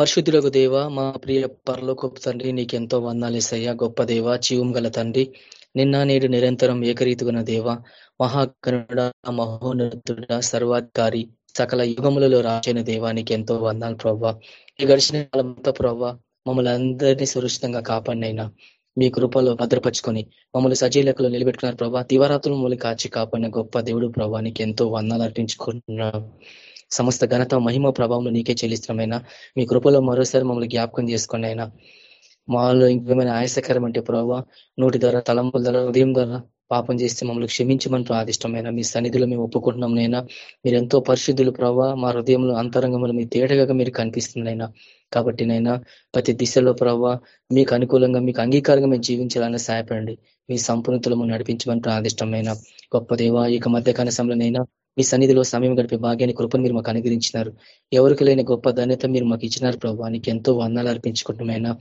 పరిశుద్ధులకు దేవ మా ప్రియ గొప్ప తండ్రి నీకెంతో వందాలేసయ్యా గొప్ప దేవ జీవం గల తండ్రి నిన్న నేడు నిరంతరం ఏకరీతిగున దేవ మహాకరుడ మహోన్నతుడ సర్వాధికారి సకల యుగములలో రాచిన దేవానికి ఎంతో వందాలు ప్రవ్వా. ఈ గడిచిన కాలంతో ప్రవ్వా మమ్మల్ని అందరినీ సురక్షితంగా కాపాడినైనా. మీ కృపలో భద్రపరుచుకొని మమ్మల్ని సజీలకులు నిలబెట్టుకున్నారు ప్రభా దివరాత్రులు మమ్మల్ని కాచి కాపాడిన గొప్ప దేవుడు ప్రభానికి ఎంతో వందాలు అర్పించుకుంటున్నాం. సమస్త ఘనత మహిమ ప్రభావం నీకే చెల్లిస్తున్నామైనా మీ కృపలో మరోసారి మమ్మల్ని జ్ఞాపకం చేసుకోండి అయినా. మాలో ఇంకేమైనా ఆయాసకరం అంటే ప్రభావ నోటి ద్వారా తలంపుల ద్వారా ఉదయం ద్వారా పాపం చేస్తే మమ్మల్ని క్షమించమని ప్రాదిష్టమైన మీ సన్నిధిలో మేము ఒప్పుకుంటున్నాం నైనా. మీరు ఎంతో పరిశుద్ధులు ప్రభావ మా హృదయంలో అంతరంగంలో మీ తేటగా మీరు కనిపిస్తుందైనా కాబట్టి నైనా ప్రతి దిశలో ప్రభావ మీకు అనుకూలంగా మీకు అంగీకారంగా మేము జీవించాలని సహాయపడండి. మీ సంపూర్ణతలు నడిపించమని ప్రాదిష్టమైన గొప్ప దేవ ఇక మధ్య కనసంలోనైనా మీ సన్నిధిలో సమయం గడిపే భాగ్యాన్ని కృపను మీరు మాకు అనుగ్రహించినారు. ఎవరికి లేని గొప్ప ధన్యత మీరు మాకు ఇచ్చినారు ప్రభావ నీకు ఎంతో వందలు అర్పించుకుంటున్నాయినా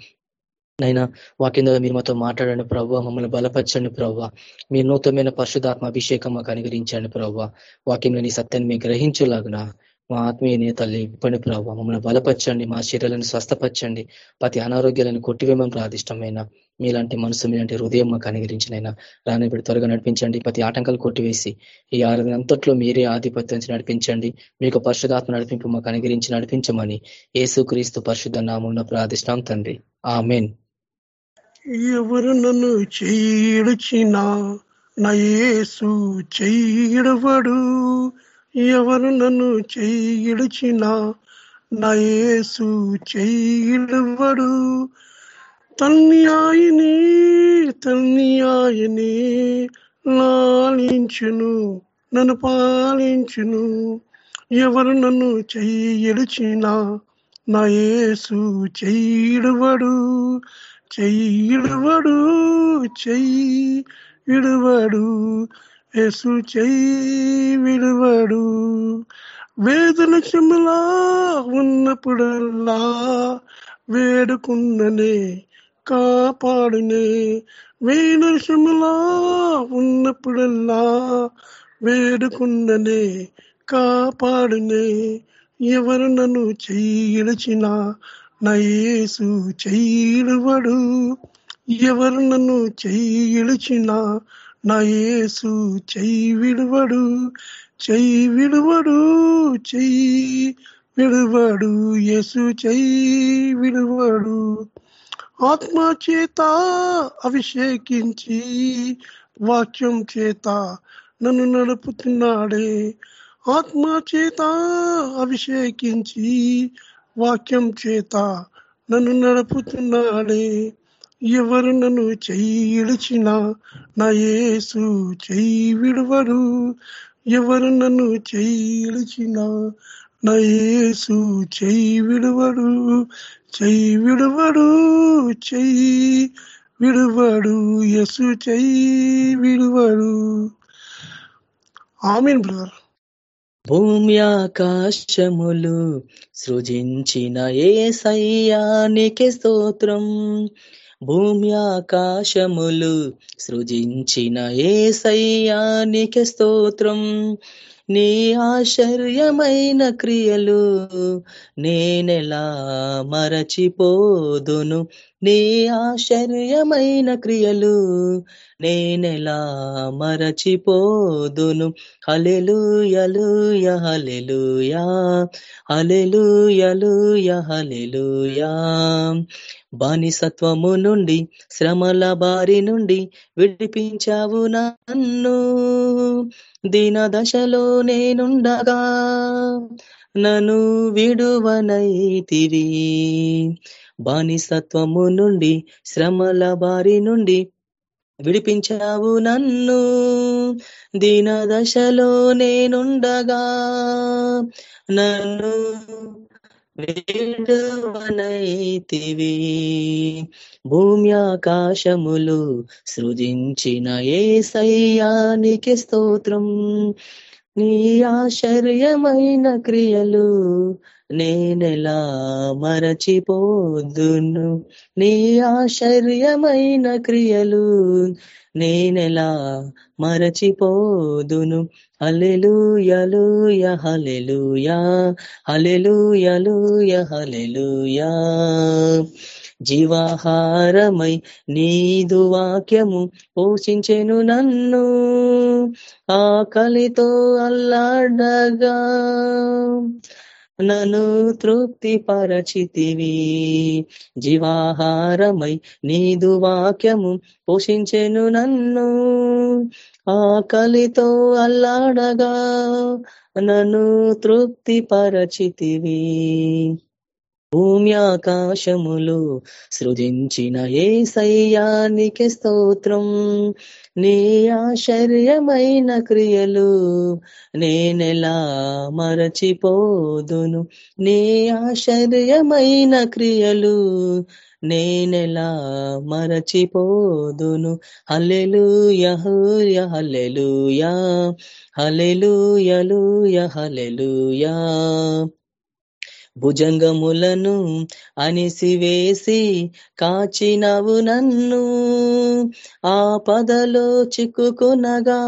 నైనా వాక్యం ద్వారా మీరు మాతో మాట్లాడండి ప్రభావ మమ్మల్ని బలపరచండి ప్రభావ మీ నూతనమైన పరిశుధాత్మ అభిషేకం మాకు అనుగ్రహించండి ప్రభావ వాక్యంలో నీ సత్యాన్ని మీరు గ్రహించలాగునా మా ఆత్మీయ తల్లి ఇప్పండి ప్రభావ మమ్మల్ని బలపరచండి మా శరీరాలను స్వస్థపరచండి. ప్రతి అనారోగ్యాలను కొట్టివేమని ప్రాదిష్టమైన మీలాంటి మనసు మీలాంటి హృదయం మాకు అనుగ్రహించినైనా రాని త్వరగా నడిపించండి. ప్రతి ఆటంకాలు కొట్టివేసి ఈ ఆరు అంతట్లో మీరే ఆధిపత్యం నడిపించండి. మీకు పరిశుధాత్మ నడిపింపు మాకు అనుగ్రహించి నడిపించమని యేసు క్రీస్తు పరిశుద్ధ నామం ప్రార్థిష్టాం తండ్రి. ఆ మెయిన్ ఎవరు నన్ను చెయ్యిడిచినా నా యేసు చేయడవడు. ఎవరు నన్ను చెయ్యిడిచినా నా యేసు చెయ్యిడవడు తన్యాయని తన్యాయని లాలించును నన్ను పాలించును. ఎవరు నన్ను చెయ్యిడిచినా నా యేసు చెయ్యిడవడు చెయ్యి విడువడు యేసు చెయ్యి విడువడు. వేదన చెమలా ఉన్నప్పుడల్లా వేడుకున్ననే కాపాడునే. వేదన చెమలా ఉన్నప్పుడల్లా వేడుకున్ననే కాపాడునే. ఎవరు నన్ను చెయ్యిడచినా నా యేసు చెయ్యిడువడు ఎవరు నన్ను చెయ్యిడిచినా నా యేసు చెయ్యి విడువడు చెయ్యి విడువడు చెయ్యి విడువడు. యేసు చెయ్యి విడువడు. ఆత్మ చేత అభిషేకించి వాక్యం చేత నన్ను నడుపుతున్నాడే. ఆత్మ చేత అభిషేకించి వాక్యం చేత నన్ను నడుపుతున్నాడే. ఎవరు నన్ను చెయ్యి నా యేసు చెయ్యి విడవడు. ఎవరు నన్ను చెయ్యి నా యేసు చెయ్యి విడవడు. చెయ్యి విడవడు చెయ్యి విడువడు. యసు చెయ్యి విడువడు. Amen brother. భూమి ఆకాశములు సృజించిన ఏ సయ్యానికి స్తోత్రం. భూమి ఆకాశములు సృజించిన ఏ సయ్యానికి స్తోత్రం. నీ ఆశ్చర్యమైన క్రియలు నేనెలా మరచిపోదును? నీ ఆశ్చర్యమైన క్రియలు నేనెలా మరచిపోదును? హలెలుయలుయ హలెలుయా హలెలుయలుయ హలెలుయా బానిసత్వము నుండి శ్రమల బారి నుండి విడిపించావు నన్ను. దీన దశలో నేనుండగా నన్ను విడువనైతివి బానిసత్వము నుండి శ్రమల బారి నుండి విడిపించావు నన్ను. దీన దశలో నేనుండగా నన్ను వేడువనైతివి. భూమి ఆకాశములు సృజించిన ఏ సయ్యానికి స్తోత్రం. నీ ఆశ్చర్యమైన క్రియలు నేనెలా మరచిపోదును? నీ ఆశ్చర్యమైన క్రియలు నేనెలా మరచిపోదును? హలెలుయలుయ హలెలుయా హలెలుయలుయ హలెలుయా జీవాహారమై నీదు వాక్యము పోషించెను నన్ను. ఆకలితో అల్లాడగా. నన్ను తృప్తి పరచితివి జీవాహారమై నీదు వాక్యము పోషించెను నన్ను. ఆకలితో అల్లాడగా నన్ను తృప్తి పరచితివి భూమి ఆకాశములు సృజించిన ఏ సయ్యానికి స్తోత్రం? నీ ఆశ్చర్యమైన క్రియలు నేనెలా మరచిపోదును? నీ ఆశ్చర్యమైన క్రియలు నేనెలా మరచిపోదును? హలెలుయ హలెలుయా హలెలుయలుయ హలెలుయా భుజంగములను అనిసివేసి కాచినవు నన్ను. ఆపదలో చిక్కుకునగా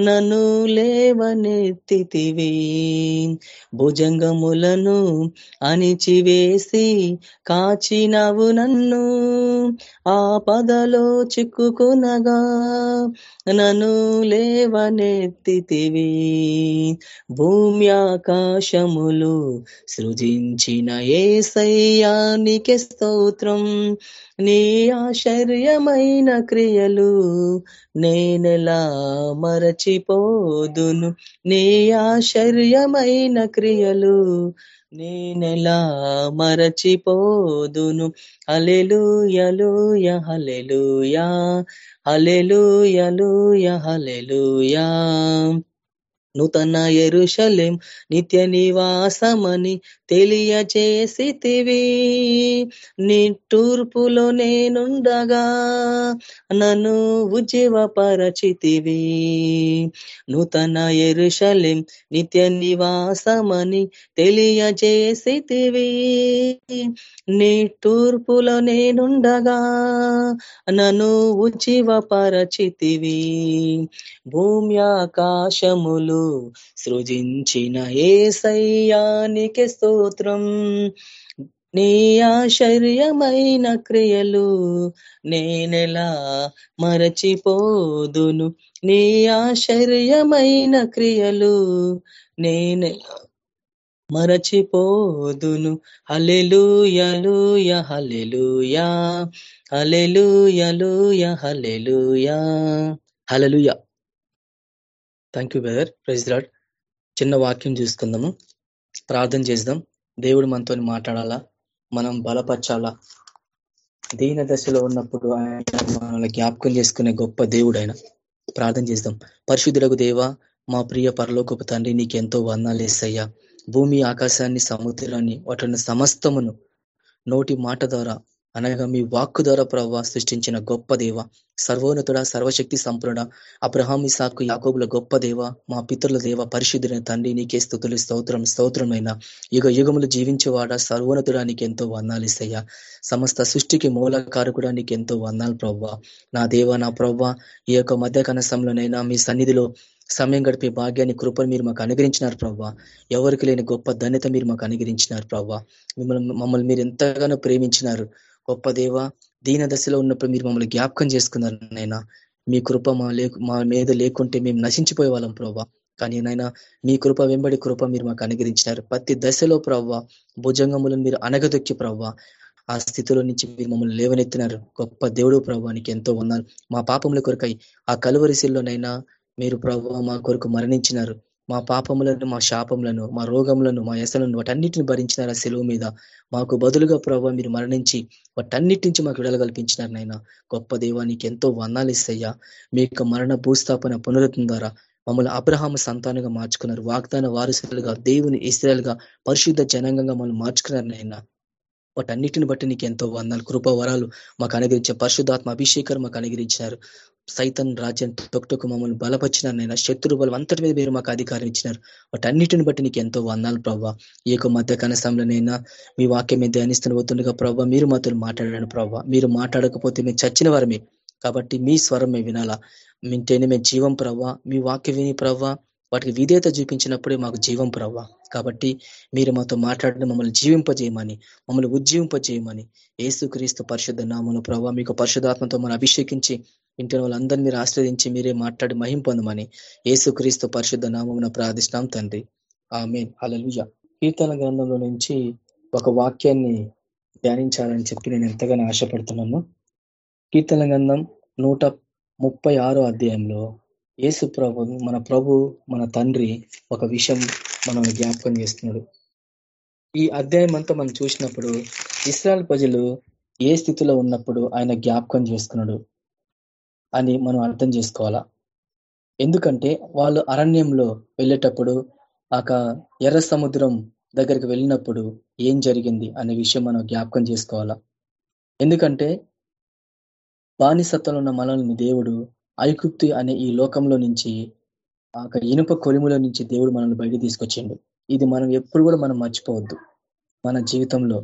నన్ను లేవనెత్తితివి భుజంగములను అణిచివేసి కాచినవు నన్ను. ఆపదలో చిక్కుకునగా నను లేవనెత్తితివి. భూమి ఆకాశములు సృజించిన ఏ సయ్యానికి స్తోత్రం. నీ ఆశ్చర్యమైన క్రియలు నేనెలా మరచిపోదును? నీ ఆశ్చర్యమైన క్రియలు నేనెలా మరచిపోదును. హలెలుయలుయ హలెలుయా హలెలుయలుయ హలెలుయా నూతన ఎరుషలేం నిత్య నివాసమని తెలియచేసితివి. నిట్టూర్పులో నేనుండగా నన్ను ఉజ్జీవపరచితివి. నూతన ఎరుషలేం నిత్య నివాసమని తెలియచేసితివి. నిట్టూర్పులో నేనుండగా నన్ను ఉజ్జీవపరచితివి. భూమి ఆకాశములు సృజించిన ఏ సయ్యానికి స్తోత్రం. నీ ఆశ్చర్యమైన క్రియలు నేనెలా మరచిపోదును? నీ ఆశ్చర్యమైన క్రియలు నేను మరచిపోదును? Hallelujah hallelujah hallelujah hallelujah hallelujah thank you brother praise Lord చిన్న వాక్యం చూసుకుందాము. ప్రార్థన చేద్దాం. దేవుడు మనతో మాట్లాడాలా? మనం బలపరచాలా? దీన దశలో ఉన్నప్పుడు ఆయన మనల్ని జ్ఞాపకం చేసుకునే గొప్ప దేవుడు ఆయన. ప్రార్థన చేద్దాం. పరిశుద్ధులకు దేవ మా ప్రియ పరలోకపు తండ్రి నీకెంతో వేసయ్యా. భూమి ఆకాశాన్ని సముద్రాన్ని వాటిని సమస్తమును నోటి మాట ద్వారా అనగా మీ వాక్కు ద్వారా ప్రవ్వ సృష్టించిన గొప్ప దేవ సర్వోన్నతుడ సర్వశక్తి సంపూర్ణ అబ్రహామి సాకు యాకోబుల గొప్ప దేవ మా పితరుల దేవ పరిశుద్ధులైన తండ్రి నీకే స్థుతులు స్తోత్రం స్తోత్రమైన యుగ యుగములు జీవించేవాడ సర్వోన్నతుడా నీకు ఎంతో వందాలిస్తయ్యా సమస్త సృష్టికి మూలకారకుడా నీకు ఎంతో వందాలు ప్రవ్వ. నా దేవ నా ప్రవ్వ ఈ యొక్క మధ్య కనసంలోనైనా మీ సన్నిధిలో సమయం గడిపే భాగ్యాన్ని కృపను మీరు మాకు అనుగ్రహించినారు ప్రవ్వ. ఎవరికి లేని గొప్ప ధన్యత మీరు మాకు అనుగ్రహించినారు ప్రవ్వ. మిమ్మల్ని మమ్మల్ని మీరు ఎంతగానో ప్రేమించినారు. గొప్ప దేవ దీన దశలో ఉన్నప్పుడు మీరు మమ్మల్ని జ్ఞాపకం చేసుకున్నారు నైనా మీ కృప మా లేకు మా మీద లేకుంటే మేము నశించిపోయే వాళ్ళం ప్రభా కానీ నైనా మీ కృప వెంబడి కృప మీరు మాకు అనుగ్రహించినారు. ప్రతి దశలో ప్రవ్వ భుజంగములను మీరు అనగదొక్కి ప్రవ్వ. ఆ స్థితిలో నుంచి మీరు మమ్మల్ని లేవనెత్తినారు. గొప్ప దేవుడు ప్రభానికి ఎంతో ఉన్నారు మా పాపముల కొరకై ఆ కలువరిశిల్లోనైనా మీరు ప్రభావ మా కొరకు మరణించినారు. మా పాపములను మా శాపములను మా రోగములను మా ఎసలను వాటన్నిటిని భరించినారు సెలవు మీద? మాకు బదులుగా ప్రభావ మీరు మరణించి వాటన్నిటి నుంచి మాకు విడుదల కల్పించినారు నాయన. గొప్ప దేవానికి ఎంతో వందాలు ఇస్తాయ్యా మీ యొక్క మరణ భూస్థాపన పునరుత్వం ద్వారా మమ్మల్ని అబ్రహాము సంతానంగా మార్చుకున్నారు. వాగ్దాన వారసులుగా దేవుని ఇస్రాయల్గా పరిశుద్ధ జనాంగంగా మమ్మల్ని మార్చుకున్నారు నాయన. వాటన్నిటిని బట్టి నీకు ఎంతో వందాలు కృప వరాలు మాకు అనుగ్రహించే పరిశుద్ధాత్మ అభిషేకర్ మాకు అనుగ్రహించారు సైతం రాజ్యం తొక్టకు మమ్మల్ని బలపరిచినారు శత్రు బలం అంతటి మీద మీరు మాకు అధికారం ఇచ్చినారు. వాటన్నిటిని బట్టి నీకు ఎంతో వందాలు ప్రభావ ఈ యొక్క మధ్య కనసంలోనైనా మీ వాక్యం మీద ధ్యానిస్తున్న పోతుండగా ప్రభావ మీరు మాతో మాట్లాడాను ప్రభావ మీరు మాట్లాడకపోతే మేము చచ్చిన వారమే. కాబట్టి మీ స్వరం మేము వినాలా. మింటేనే మేము జీవం ప్రవ్వా. మీ వాక్య విని ప్రవ్వా వాటికి విధేయత చూపించినప్పుడే మాకు జీవం ప్రవ్వా. కాబట్టి మీరు మాతో మాట్లాడిన మమ్మల్ని జీవింపజేయమని మమ్మల్ని ఉజ్జీవింపజేయమని ఏసుక్రీస్తు పరిశుద్ధ నామను ప్రభావ మీకు పరిశుధాత్మతో మనం అభిషేకించి వింటున్న వాళ్ళందరినీ మీరు మీరే మాట్లాడి మహింపొందమని ఏసుక్రీస్తు పరిశుద్ధ నామమున ప్రార్థిస్తాం తండ్రి. ఆమె అలలుజ కీర్తన గ్రంథంలో నుంచి ఒక వాక్యాన్ని ధ్యానించాలని చెప్పి నేను ఎంతగానో ఆశపడుతున్నాను. కీర్తన గ్రంథం నూట ముప్పై అధ్యాయంలో యేసు ప్రభు మన ప్రభు మన తండ్రి ఒక విషయం మనం జ్ఞాపకం చేస్తున్నాడు. ఈ అధ్యాయం అంతా మనం చూసినప్పుడు ఇస్రాయల్ ప్రజలు ఏ స్థితిలో ఉన్నప్పుడు ఆయన జ్ఞాపకం చేసుకున్నాడు? అని మనం అర్థం చేసుకోవాలా? ఎందుకంటే వాళ్ళు అరణ్యంలో వెళ్ళేటప్పుడు ఆక ఎర్ర సముద్రం దగ్గరికి వెళ్ళినప్పుడు ఏం జరిగింది అనే విషయం మనం జ్ఞాపకం చేసుకోవాలా? ఎందుకంటే బానిసత్వంలో ఉన్న మనల్ని దేవుడు ఐకుప్తి అనే ఈ లోకంలో నుంచి ఆ ఇనుప కొలిముల నుంచి దేవుడు మనల్ని బయట తీసుకొచ్చిండు. ఇది మనం ఎప్పుడు కూడా మనం మర్చిపోవద్దు మన జీవితంలో.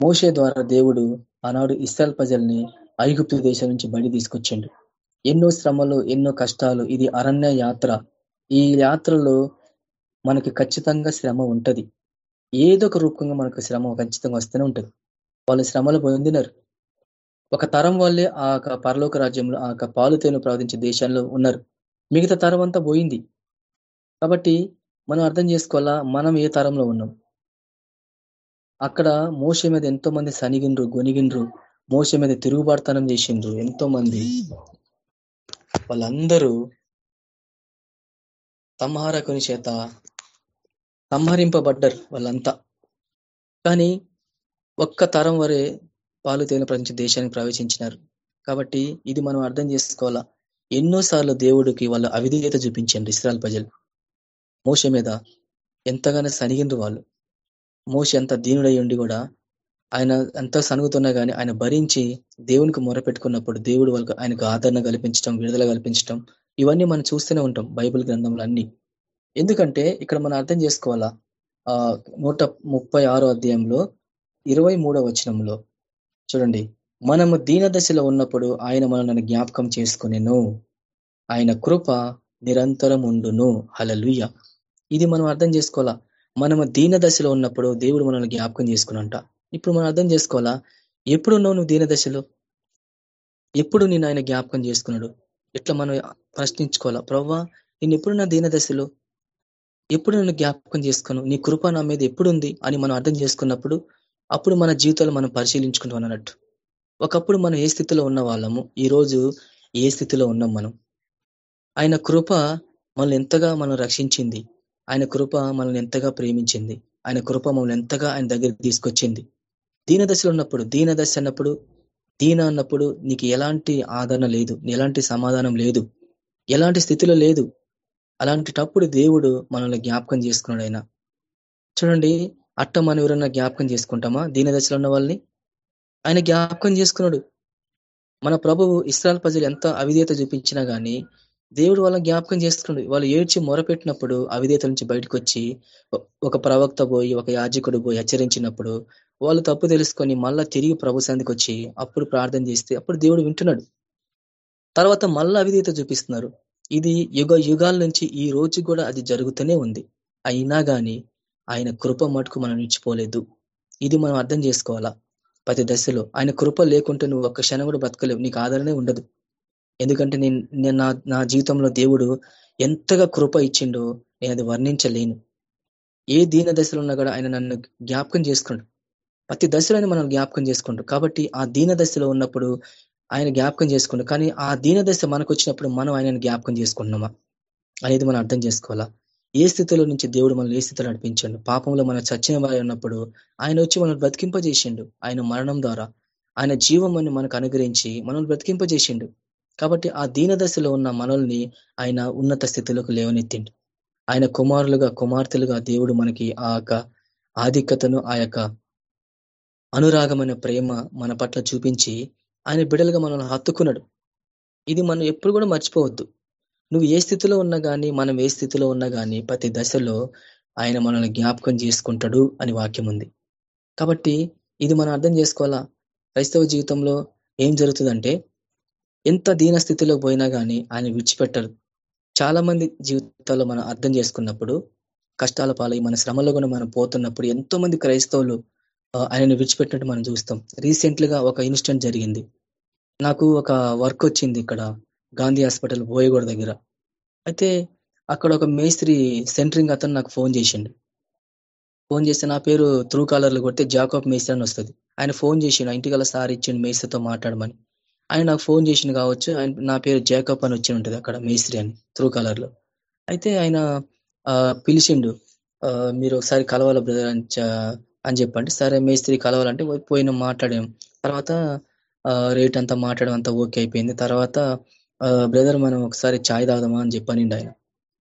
మోసే ద్వారా దేవుడు ఆనాడు ఇస్రాయల్ ప్రజల్ని ఐగుప్తు దేశం నుంచి బయట తీసుకొచ్చిండు. ఎన్నో శ్రమలు ఎన్నో కష్టాలు ఇది అరణ్య యాత్ర. ఈ యాత్రలో మనకి ఖచ్చితంగా శ్రమ ఉంటది. ఏదో ఒక రూపంగా మనకు శ్రమ ఖచ్చితంగా వస్తూనే ఉంటది. వాళ్ళు శ్రమలు పొందినారు. ఒక తరం వాళ్ళే ఆ పరలోక రాజ్యంలో ఆ పాలుతేను ప్రవహించే దేశంలో ఉన్నారు. మిగతా తరం అంతా పోయింది. కాబట్టి మనం అర్థం చేసుకోవాలా మనం ఏ తరంలో ఉన్నాం? అక్కడ మోస మీద ఎంతో మంది సనిగిండ్రు గొనిగిండ్రు. మోస మీద తిరుగుబాటుతనం చేసిండ్రు ఎంతో మంది వాళ్ళందరూ సంహారకుని చేత సంహరింపబడ్డరు వాళ్ళంతా. కానీ ఒక్క తరం వరే పాలు తేలిన ప్రపంచ దేశానికి ప్రవేశించినారు. కాబట్టి ఇది మనం అర్థం చేసుకోవాలా? ఎన్నోసార్లు దేవుడికి వాళ్ళు అవిధేయత చూపించండి ఇస్రాయల్ ప్రజలు. మోస మీద ఎంతగానో సనిగిండ్రు వాళ్ళు. మోస ఎంత దీనుడై ఉండి కూడా ఆయన ఎంత సనుగుతున్నా కానీ ఆయన భరించి దేవునికి మొరపెట్టుకున్నప్పుడు దేవుడు వాళ్ళకి ఆయనకు ఆదరణ కల్పించడం విడుదల కల్పించడం ఇవన్నీ మనం చూస్తూనే ఉంటాం బైబిల్ గ్రంథంలో అన్ని. ఎందుకంటే ఇక్కడ మనం అర్థం చేసుకోవాలా? ఆ నూట ముప్పై ఆరో అధ్యాయంలో ఇరవై మూడో వచనంలో చూడండి మనము దీన దశలో ఉన్నప్పుడు ఆయన మనల్ని జ్ఞాపకం చేసుకునేను. ఆయన కృప నిరంతరం ఉండును. హలలుయ్య ఇది మనం అర్థం చేసుకోవాలా? మనము దీన దశలో ఉన్నప్పుడు దేవుడు మనల్ని జ్ఞాపకం చేసుకునంట. ఇప్పుడు మనం అర్థం చేసుకోవాలా? ఎప్పుడు నువ్వు దీన దశలో? ఎప్పుడు నేను ఆయన జ్ఞాపకం చేసుకున్నాడు? ఇట్లా మనం ప్రశ్నించుకోవాలా? ప్రవ్వా నేను ఎప్పుడు నా దీన దశలో? ఎప్పుడు నన్ను జ్ఞాపకం చేసుకున్నావు? నీ కృప నా మీద ఎప్పుడుంది అని మనం అర్థం చేసుకున్నప్పుడు అప్పుడు మన జీవితాలు మనం పరిశీలించుకుంటాం అన్నట్టు. ఒకప్పుడు మనం ఏ స్థితిలో ఉన్న వాళ్ళము? ఈరోజు ఏ స్థితిలో ఉన్నాం మనం? ఆయన కృప మనల్ని ఎంతగా మనం రక్షించింది? ఆయన కృప మనల్ని ఎంతగా ప్రేమించింది? ఆయన కృప మమ్మల్ని ఎంతగా ఆయన దగ్గరికి తీసుకొచ్చింది? దీన దశలో ఉన్నప్పుడు దీన దశ అన్నప్పుడు దీన అన్నప్పుడు నీకు ఎలాంటి ఆదరణ లేదు ఎలాంటి సమాధానం లేదు ఎలాంటి స్థితిలో లేదు. అలాంటిటప్పుడు దేవుడు మనల్ని జ్ఞాపకం చేసుకున్నాడు ఆయన. చూడండి అట్ట మనం ఎవరన్నా జ్ఞాపకం చేసుకుంటామా? దీన దశలో ఉన్న వాళ్ళని? ఆయన జ్ఞాపకం చేసుకున్నాడు. మన ప్రభువు ఇస్రాయల్ ప్రజలు ఎంత అవిధేత చూపించినా గానీ దేవుడు వాళ్ళని జ్ఞాపకం చేసుకున్నాడు. వాళ్ళు ఏడ్చి మొరపెట్టినప్పుడు అవిధేత నుంచి బయటకు వచ్చి ఒక ప్రవక్త పోయి ఒక యాజకుడు పోయి హెచ్చరించినప్పుడు వాళ్ళు తప్పు తెలుసుకొని మళ్ళా తిరిగి ప్రభు సందికి వచ్చి అప్పుడు ప్రార్థన చేస్తే అప్పుడు దేవుడు వింటున్నాడు. తర్వాత మళ్ళా అవిధేత చూపిస్తున్నారు. ఇది యుగ యుగాల నుంచి ఈ రోజు కూడా అది జరుగుతూనే ఉంది. అయినా గాని ఆయన కృప మటుకు మనం ఇచ్చిపోలేదు ఇది మనం అర్థం చేసుకోవాలా? ప్రతి దశలో ఆయన కృప లేకుంటే నువ్వు ఒక్క క్షణం కూడా బతకలేవు నీకు ఆదరణే ఉండదు. ఎందుకంటే నేను నా నా జీవితంలో దేవుడు ఎంతగా కృప ఇచ్చిండో నేను అది వర్ణించలేను. ఏ దీన దశలో ఉన్నా కూడా ఆయన నన్ను జ్ఞాపకం చేసుకున్నాడు. ప్రతి దశలోనే మనం జ్ఞాపకం చేసుకుంటాం. కాబట్టి ఆ దీన దశలో ఉన్నప్పుడు ఆయన జ్ఞాపకం చేసుకుంటాం. కానీ ఆ దీన దశ మనకు వచ్చినప్పుడు మనం ఆయనను జ్ఞాపకం చేసుకుంటున్నామా? అనేది మనం అర్థం చేసుకోవాలా? ఏ స్థితిలో నుంచి దేవుడు మనల్ని ఏ స్థితిలో నడిపించండు? పాపంలో మనం చచ్చిన వారి ఉన్నప్పుడు ఆయన వచ్చి మనల్ని బ్రతికింపజేసిండు. ఆయన మరణం ద్వారా. ఆయన జీవం అని మనకు అనుగ్రహించి మనల్ని బ్రతికింపజేసిండు. కాబట్టి ఆ దీన దశలో ఉన్న మనల్ని ఆయన ఉన్నత స్థితిలోకి లేవనెత్తిండు. ఆయన కుమారులుగా కుమార్తెలుగా దేవుడు మనకి ఆ యొక్క ఆధిక్యతను ఆ యొక్క అనురాగమైన ప్రేమ మన పట్ల చూపించి ఆయన బిడలుగా మనల్ని హత్తుకున్నాడు. ఇది మనం ఎప్పుడు కూడా మర్చిపోవద్దు. నువ్వు ఏ స్థితిలో ఉన్నా కానీ మనం ఏ స్థితిలో ఉన్నా కానీ ప్రతి దశలో ఆయన మనల్ని జ్ఞాపకం చేసుకుంటాడు అని వాక్యం ఉంది. కాబట్టి ఇది మనం అర్థం చేసుకోవాలా? క్రైస్తవ జీవితంలో ఏం జరుగుతుందంటే ఎంత దీన స్థితిలో పోయినా కానీ ఆయన విడిచిపెట్టరు. చాలా మంది జీవితాల్లో మనం అర్థం చేసుకున్నప్పుడు కష్టాల పాలై మన శ్రమలో కూడా మనం పోతున్నప్పుడు ఎంతో మంది క్రైస్తవులు ఆయనను విడిచిపెట్టినట్టు మనం చూస్తాం. రీసెంట్గా ఒక ఇన్సిడెంట్ జరిగింది. నాకు ఒక వర్క్ వచ్చింది ఇక్కడ గాంధీ హాస్పిటల్ బోయగూడ దగ్గర. అయితే అక్కడ ఒక మేస్త్రి సెంటరింగ్ అతను నాకు ఫోన్ చేసిండు. ఫోన్ చేస్తే నా పేరు త్రూ కాలర్లు కొడితే జాకబ్ మేస్త్రి అని వస్తుంది. ఆయన ఫోన్ చేసిండు ఇంటికల్లా సార్ ఇచ్చిండు మేస్త్రితో మాట్లాడమని. ఆయన నాకు ఫోన్ చేసిండు కావచ్చు ఆయన నా పేరు జాకబ్ అని వచ్చి ఉంటుంది అక్కడ మేస్త్రి అని త్రూ కాలర్లో. అయితే ఆయన పిలిచిండు మీరు ఒకసారి కలవాల బ్రదర్ అని అని చెప్పండి. సరే మేస్త్రి కలవాలంటే పోయిన మాట్లాడాం తర్వాత రేట్ అంతా మాట్లాడడం అంతా ఓకే అయిపోయింది. తర్వాత బ్రదర్ మనం ఒకసారి ఛాయ్ తాగుదామా అని చెప్పానండి ఆయన.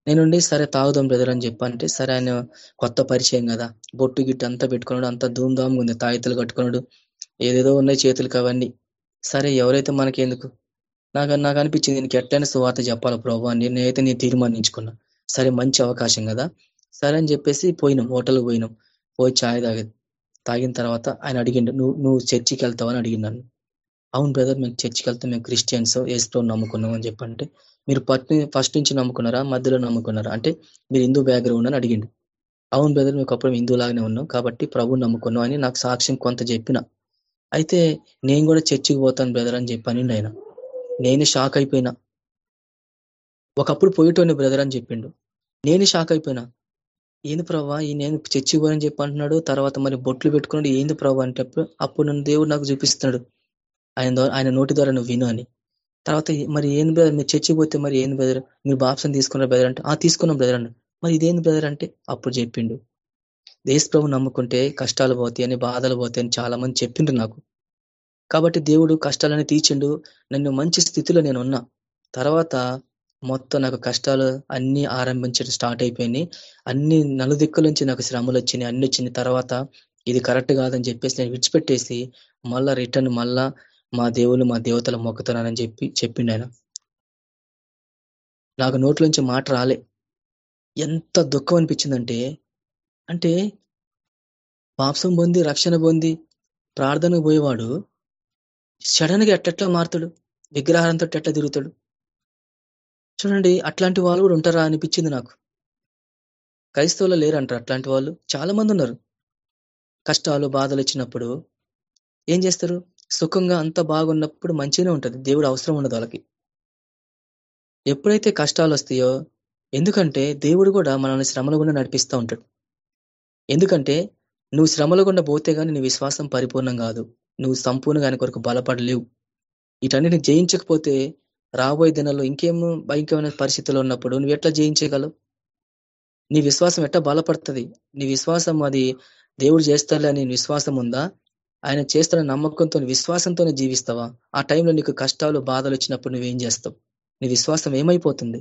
నేనుండి సరే తాగుదాం బ్రదర్ అని చెప్పంటే సరే ఆయన కొత్త పరిచయం కదా. బొట్టు గిట్టు అంతా పెట్టుకున్నాడు అంతా ధూమ్ధామ్ ఉంది. తాయితలు కట్టుకున్నాడు. ఏదేదో ఉన్నాయి చేతులు అవన్నీ. సరే ఎవరైతే మనకెందుకు? నాకు నాకు అనిపించింది దీనికి ఎట్లయినా సువార్త చెప్పాలి ప్రభు అని. నేనైతే నేను తీర్మానించుకున్నా. సరే మంచి అవకాశం కదా. సరే అని చెప్పేసి పోయినాం హోటల్కి పోయినాం. పోయి ఛాయ్ తాగి తాగిన తర్వాత ఆయన అడిగిండు నువ్వు నువ్వు చర్చికి వెళ్తావని అడిగినాను అవును బ్రదర్ మేము చర్చికి వెళ్తాం మేము క్రిస్టియన్స్ ఏస్తో నమ్ముకున్నాం అని చెప్పంటే మీరు ఫస్ట్ నుంచి నమ్ముకున్నారా? మధ్యలో నమ్ముకున్నారా? అంటే మీరు హిందూ బ్యాక్గ్రౌండ్ అని అడిగిండు. అవును బ్రదర్ మీకు ఒకప్పుడు హిందూలాగానే ఉన్నాం కాబట్టి ప్రభు నమ్ముకున్నాం అని నాకు సాక్ష్యం కొంత చెప్పిన. అయితే నేను కూడా చర్చికి పోతాను బ్రదర్ అని చెప్పాను ఆయన. నేను షాక్ అయిపోయినా. ఒకప్పుడు పోయేటోని బ్రదర్ అని చెప్పిండు. నేను షాక్ అయిపోయినా. ఏంది ప్రభా? ఈ నేను చచ్చిపోయని చెప్పి అంటున్నాడు. తర్వాత మరి బొట్లు పెట్టుకున్నాడు. ఏంది ప్రభా అంటే అప్పుడు నన్ను దేవుడు నాకు చూపిస్తున్నాడు. ఆయన ఆయన నోటి ద్వారా నువ్వు విను అని. తర్వాత మరి ఏంది బ్రదర్ మీరు చచ్చిపోతే మరి ఏంది బ్రదర్ మీరు బాప్సం తీసుకున్నారు బ్రదర్ అంటే ఆ తీసుకున్నాం బ్రదర్ అన్న మరి ఇదేంది బ్రదర్ అంటే? అప్పుడు చెప్పిండు. దేశ ప్రభు నమ్ముకుంటే కష్టాలు పోతాయి అని బాధలు పోతాయి అని చాలా మంది చెప్పిండ్రు నాకు. కాబట్టి దేవుడు కష్టాలని తీర్చిండు. నన్ను మంచి స్థితిలో నేను ఉన్నా. తర్వాత మొత్తం నాకు కష్టాలు అన్ని ఆరంభించడం స్టార్ట్ అయిపోయినాయి. అన్ని నలుదిక్కుల నుంచి నాకు శ్రమలు వచ్చినాయి అన్ని వచ్చిన తర్వాత ఇది కరెక్ట్ కాదని చెప్పేసి నేను విడిచిపెట్టేసి మళ్ళా రిటర్న్ మళ్ళా మా దేవుళ్ళు మా దేవతలు మొక్కుతున్నానని చెప్పి చెప్పిండు ఆయన. నాకు నోట్లోంచి మాట రాలే. ఎంత దుఃఖం అనిపించిందంటే అంటే మాంసం పొంది రక్షణ పొంది ప్రార్థనకు పోయేవాడు సడన్గా ఎట్లెట్లా మారుతాడు? విగ్రహాలంతో ఎట్లా తిరుగుతాడు? చూడండి అట్లాంటి వాళ్ళు కూడా ఉంటారా అనిపించింది నాకు. క్రైస్తవులు లేరంటారు అట్లాంటి వాళ్ళు. చాలా మంది ఉన్నారు. కష్టాలు బాధలు ఇచ్చినప్పుడు ఏం చేస్తారు? సుఖంగా అంత బాగున్నప్పుడు మంచిగానే ఉంటుంది. దేవుడు అవసరం ఉండదు వాళ్ళకి. ఎప్పుడైతే కష్టాలు వస్తాయో ఎందుకంటే దేవుడు కూడా మనల్ని శ్రమల గుండా నడిపిస్తూ ఉంటాడు. ఎందుకంటే నువ్వు శ్రమల గుండా పోతే కానీ నీ విశ్వాసం పరిపూర్ణం కాదు. నువ్వు సంపూర్ణంగా ఆయన కొరకు బలపడలేవు. వీటన్నిటిని జయించకపోతే రాబోయే దినాల్లో ఇంకేమో భయంకరమైన పరిస్థితుల్లో ఉన్నప్పుడు నువ్వు ఎట్లా జయించగలవు? నీ విశ్వాసం ఎట్లా బలపడుతుంది? నీ విశ్వాసం అది దేవుడు చేస్తాలే అని విశ్వాసం ఉందా? ఆయన చేస్తున్న నమ్మకంతో విశ్వాసంతోనే జీవిస్తావా? ఆ టైంలో నీకు కష్టాలు బాధలు వచ్చినప్పుడు నువ్వేం చేస్తావు? నీ విశ్వాసం ఏమైపోతుంది?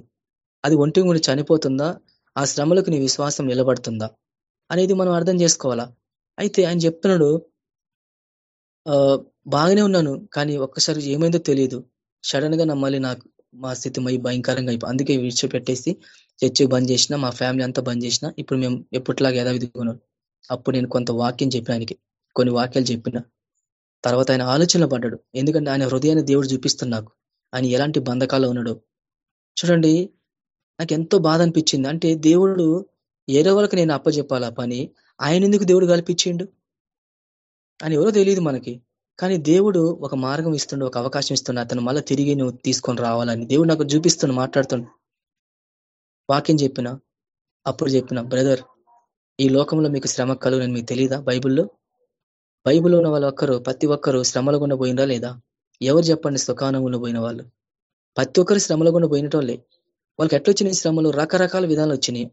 అది ఒంటి గుడి చనిపోతుందా? ఆ శ్రమలకు నీ విశ్వాసం నిలబడుతుందా? అనేది మనం అర్థం చేసుకోవాలా? అయితే ఆయన చెప్తున్నాడు బాగానే ఉన్నాను కానీ ఒక్కసారి ఏమైందో తెలియదు సడన్గా నమ్మాలి నాకు మా స్థితి మై భయంకరంగా అయిపోయి అందుకే విడిచిపెట్టేసి చర్చి బంద్ చేసిన మా ఫ్యామిలీ అంతా బంద్ చేసిన ఇప్పుడు మేము ఎప్పటిలాగా యథావిధిగా అప్పుడు నేను కొంత వాక్యం చెప్పిన ఆయనకి కొన్ని వాక్యాలు చెప్పిన. తర్వాత ఆయన ఆలోచనలు పడ్డాడు. ఎందుకంటే ఆయన హృదయాన్ని దేవుడు చూపిస్తున్న నాకు. ఆయన ఎలాంటి బంధకాలు ఉన్నాడో. చూడండి నాకు ఎంతో బాధ అనిపించింది. అంటే దేవుడు ఏదో వాళ్ళకి నేను అప్పచెప్పాలా పని? ఆయన ఎందుకు దేవుడు కల్పించిండు? అని ఎవరో తెలియదు మనకి. కానీ దేవుడు ఒక మార్గం ఇస్తుండే ఒక అవకాశం ఇస్తుండే. అతను మళ్ళీ తిరిగి నువ్వు తీసుకొని రావాలని దేవుడు నాకు చూపిస్తుండు మాట్లాడుతుండు. వాక్యం చెప్పిన అప్పుడు చెప్పిన బ్రదర్ ఈ లోకంలో మీకు శ్రమ కలుగునని మీకు తెలియదా బైబుల్లో? బైబుల్లో ఉన్న వాళ్ళు ఒక్కరు ప్రతి ఒక్కరు శ్రమల గుండా పోయినరా లేదా? ఎవరు చెప్పండి సుఖానంలో పోయిన వాళ్ళు? ప్రతి ఒక్కరు శ్రమల గుండా పోయినటోళ్ళే. వాళ్ళకి ఎట్లొచ్చినాయి శ్రమలు? రకరకాల విధాలు వచ్చినాయి.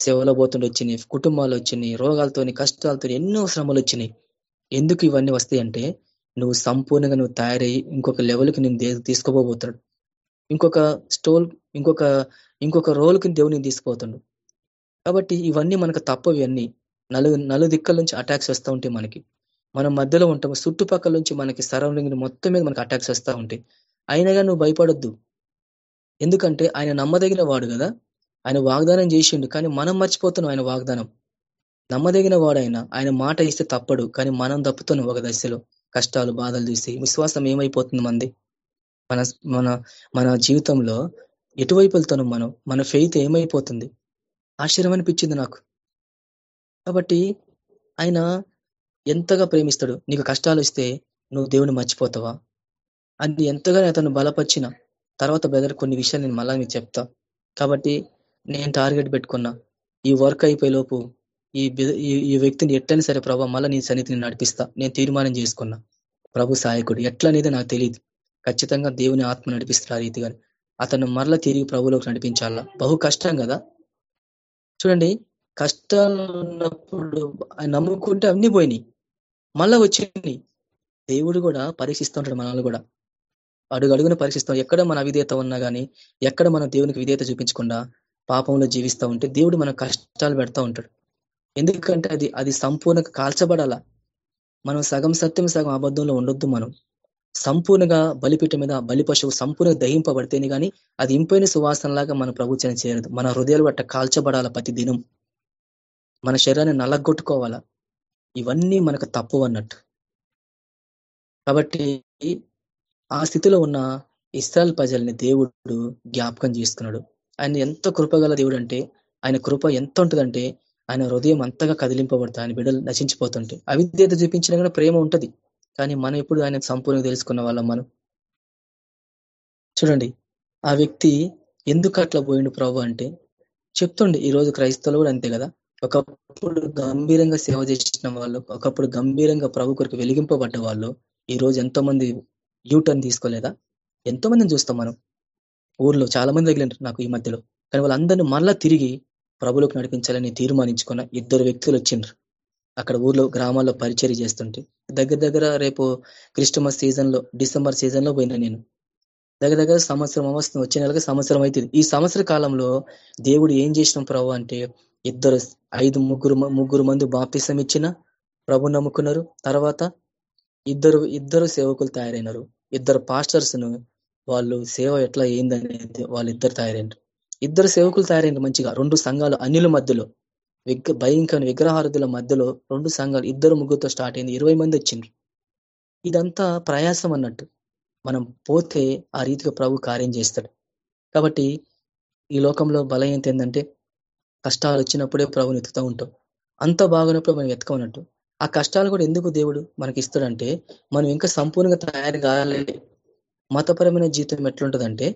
సేవలో పోతుండే వచ్చినాయి కుటుంబాలు వచ్చినాయి రోగాలతోని కష్టాలతో ఎన్నో శ్రమలు వచ్చినాయి. ఎందుకు ఇవన్నీ వస్తాయి అంటే నువ్వు సంపూర్ణంగా నువ్వు తయారయ్యి ఇంకొక లెవెల్కి నేను తీసుకోబోతాడు ఇంకొక స్టోల్ ఇంకొక ఇంకొక రోల్కి దేవుని తీసుకుపోతాడు కాబట్టి ఇవన్నీ మనకు తప్పవి అన్ని నలు నలు దిక్కల నుంచి అటాక్స్ వస్తూ ఉంటాయి మనకి. మనం మధ్యలో ఉంటాము చుట్టుపక్కల నుంచి మనకి సరౌండింగ్ మొత్తం మీద మనకి అటాక్స్ వస్తూ ఉంటాయి. అయినగా నువ్వు భయపడొద్దు. ఎందుకంటే ఆయన నమ్మదగిన వాడు కదా. ఆయన వాగ్దానం చేసిండు కానీ మనం మర్చిపోతున్నాం ఆయన వాగ్దానం. నమ్మదగిన వాడైనా ఆయన మాట ఇస్తే తప్పడు కానీ మనం తప్పుతాను ఒక దశలో కష్టాలు బాధలు చూసి విశ్వాసం ఏమైపోతుంది మంది? మన మన మన జీవితంలో ఎటువైపు వెళ్తాను మనం మన ఫెయిత్ ఏమైపోతుంది? ఆశ్చర్యం అనిపించింది నాకు. కాబట్టి ఆయన ఎంతగా ప్రేమిస్తాడు? నీకు కష్టాలు ఇస్తే నువ్వు దేవుని మర్చిపోతావా? అది ఎంతగానో అతను బలపరిచిన తర్వాత బ్రదర్ కొన్ని విషయాలు నేను మళ్ళా మీకు చెప్తా. కాబట్టి నేను టార్గెట్ పెట్టుకున్నా. ఈ వర్క్ అయిపోయే లోపు ఈ ఈ వ్యక్తిని ఎట్లయినా సరే ప్రభా మళ్ళీ నీ సన్నిధిని నడిపిస్తా. నేను తీర్మానం చేసుకున్నా. ప్రభు సహాయకుడు. ఎట్లనేది నాకు తెలియదు ఖచ్చితంగా దేవుని ఆత్మ నడిపిస్తారు ఆ రీతిగా అతను మరల తిరిగి ప్రభులోకి నడిపించాలా? బహు కష్టం కదా? చూడండి కష్టాలు ఉన్నప్పుడు నమ్ముకుంటే అన్ని పోయినాయి. మళ్ళా వచ్చింది. దేవుడు కూడా పరీక్షిస్తూ ఉంటాడు మనల్ని కూడా. అడుగు అడుగున పరీక్షిస్తాం. ఎక్కడ మన విధేయత ఉన్నా కానీ ఎక్కడ మన దేవునికి విధేయత చూపించకుండా పాపంలో జీవిస్తూ ఉంటే దేవుడు మన కష్టాలు పెడతా ఉంటాడు. ఎందుకంటే అది అది సంపూర్ణంగా కాల్చబడాల? మనం సగం సత్యం సగం అబద్ధంలో ఉండొద్దు మనం. సంపూర్ణంగా బలిపీఠ మీద బలి పశువు సంపూర్ణంగా దహింపబడితేనే కానీ అది ఇంపైన సువాసనలాగా మన ప్రభుత్వం చేయలేదు మన హృదయాలు బట్ట కాల్చబడాల ప్రతి దినం మన శరీరాన్ని నలగొట్టుకోవాలా ఇవన్నీ మనకు తప్పు అన్నట్టు. కాబట్టి ఆ స్థితిలో ఉన్న ఇస్రాయల్ ప్రజల్ని దేవుడు జ్ఞాపకం చేసుకున్నాడు. ఆయన ఎంత కృపగల దేవుడు అంటే ఆయన కృప ఎంత ఉంటుందంటే ఆయన హృదయం అంతగా కదిలింపబడతా ఆయన బిడ్డలు నశించిపోతుంటే. అవిద్యత చూపించినా కూడా ప్రేమ ఉంటుంది. కానీ మనం ఎప్పుడు ఆయన సంపూర్ణంగా తెలుసుకున్న వాళ్ళం మనం. చూడండి ఆ వ్యక్తి ఎందుకు అట్లా పోయిండు ప్రభు అంటే చెప్తుండే ఈ రోజు క్రైస్తవులు కూడా అంతే కదా. ఒకప్పుడు గంభీరంగా సేవ చేసిన వాళ్ళు ఒకప్పుడు గంభీరంగా ప్రభు కొరకు వెలిగింపబడ్డ వాళ్ళు ఈ రోజు ఎంతో మంది యూటర్న్ తీసుకోలేదా? ఎంతో మందిని చూస్తాం మనం. ఊర్లో చాలా మంది తగిలింటారు నాకు ఈ మధ్యలో. కానీ వాళ్ళందరినీ మళ్ళా తిరిగి ప్రభులకు నడిపించాలని తీర్మానించుకున్న ఇద్దరు వ్యక్తులు వచ్చిండ్రు. అక్కడ ఊర్లో గ్రామాల్లో పరిచయం చేస్తుంటే దగ్గర దగ్గర రేపు క్రిస్టమస్ సీజన్లో డిసెంబర్ సీజన్లో పోయినా నేను. దగ్గర దగ్గర సంవత్సరం అవస్థ వచ్చే నెలకి సంవత్సరం అవుతుంది ఈ సంవత్సర కాలంలో దేవుడు ఏం చేసిన ప్రభు అంటే ఇద్దరు ఐదు ముగ్గురు ముగ్గురు మంది బాప్తిసం ఇచ్చిన ప్రభు నమ్ముకున్నారు. తర్వాత ఇద్దరు ఇద్దరు సేవకులు తయారైనారు. ఇద్దరు పాస్టర్స్ను వాళ్ళు సేవ ఎట్లా ఏందనేది వాళ్ళిద్దరు తయారైనారు. ఇద్దరు సేవకులు తయారైన మంచిగా రెండు సంఘాలు అన్యుల మధ్యలో విగ్ భయంకర విగ్రహారథుల మధ్యలో రెండు సంఘాలు ఇద్దరు ముగ్గురుతో స్టార్ట్ అయింది. ఇరవై మంది వచ్చిండ్రు. ఇదంతా ప్రయాసం అన్నట్టు. మనం పోతే ఆ రీతిగా ప్రభు కార్యం చేస్తాడు. కాబట్టి ఈ లోకంలో బలహీనత ఏంటంటే కష్టాలు వచ్చినప్పుడే ప్రభుని ఎత్తుతూ ఉంటాం. అంత బాగున్నప్పుడు మనం ఎత్తుకోనట్టు ఆ కష్టాలు కూడా ఎందుకు దేవుడు మనకి ఇస్తాడంటే మనం ఇంకా సంపూర్ణంగా తయారు కాలే. మతపరమైన జీవితం ఎట్లుంటుందంటే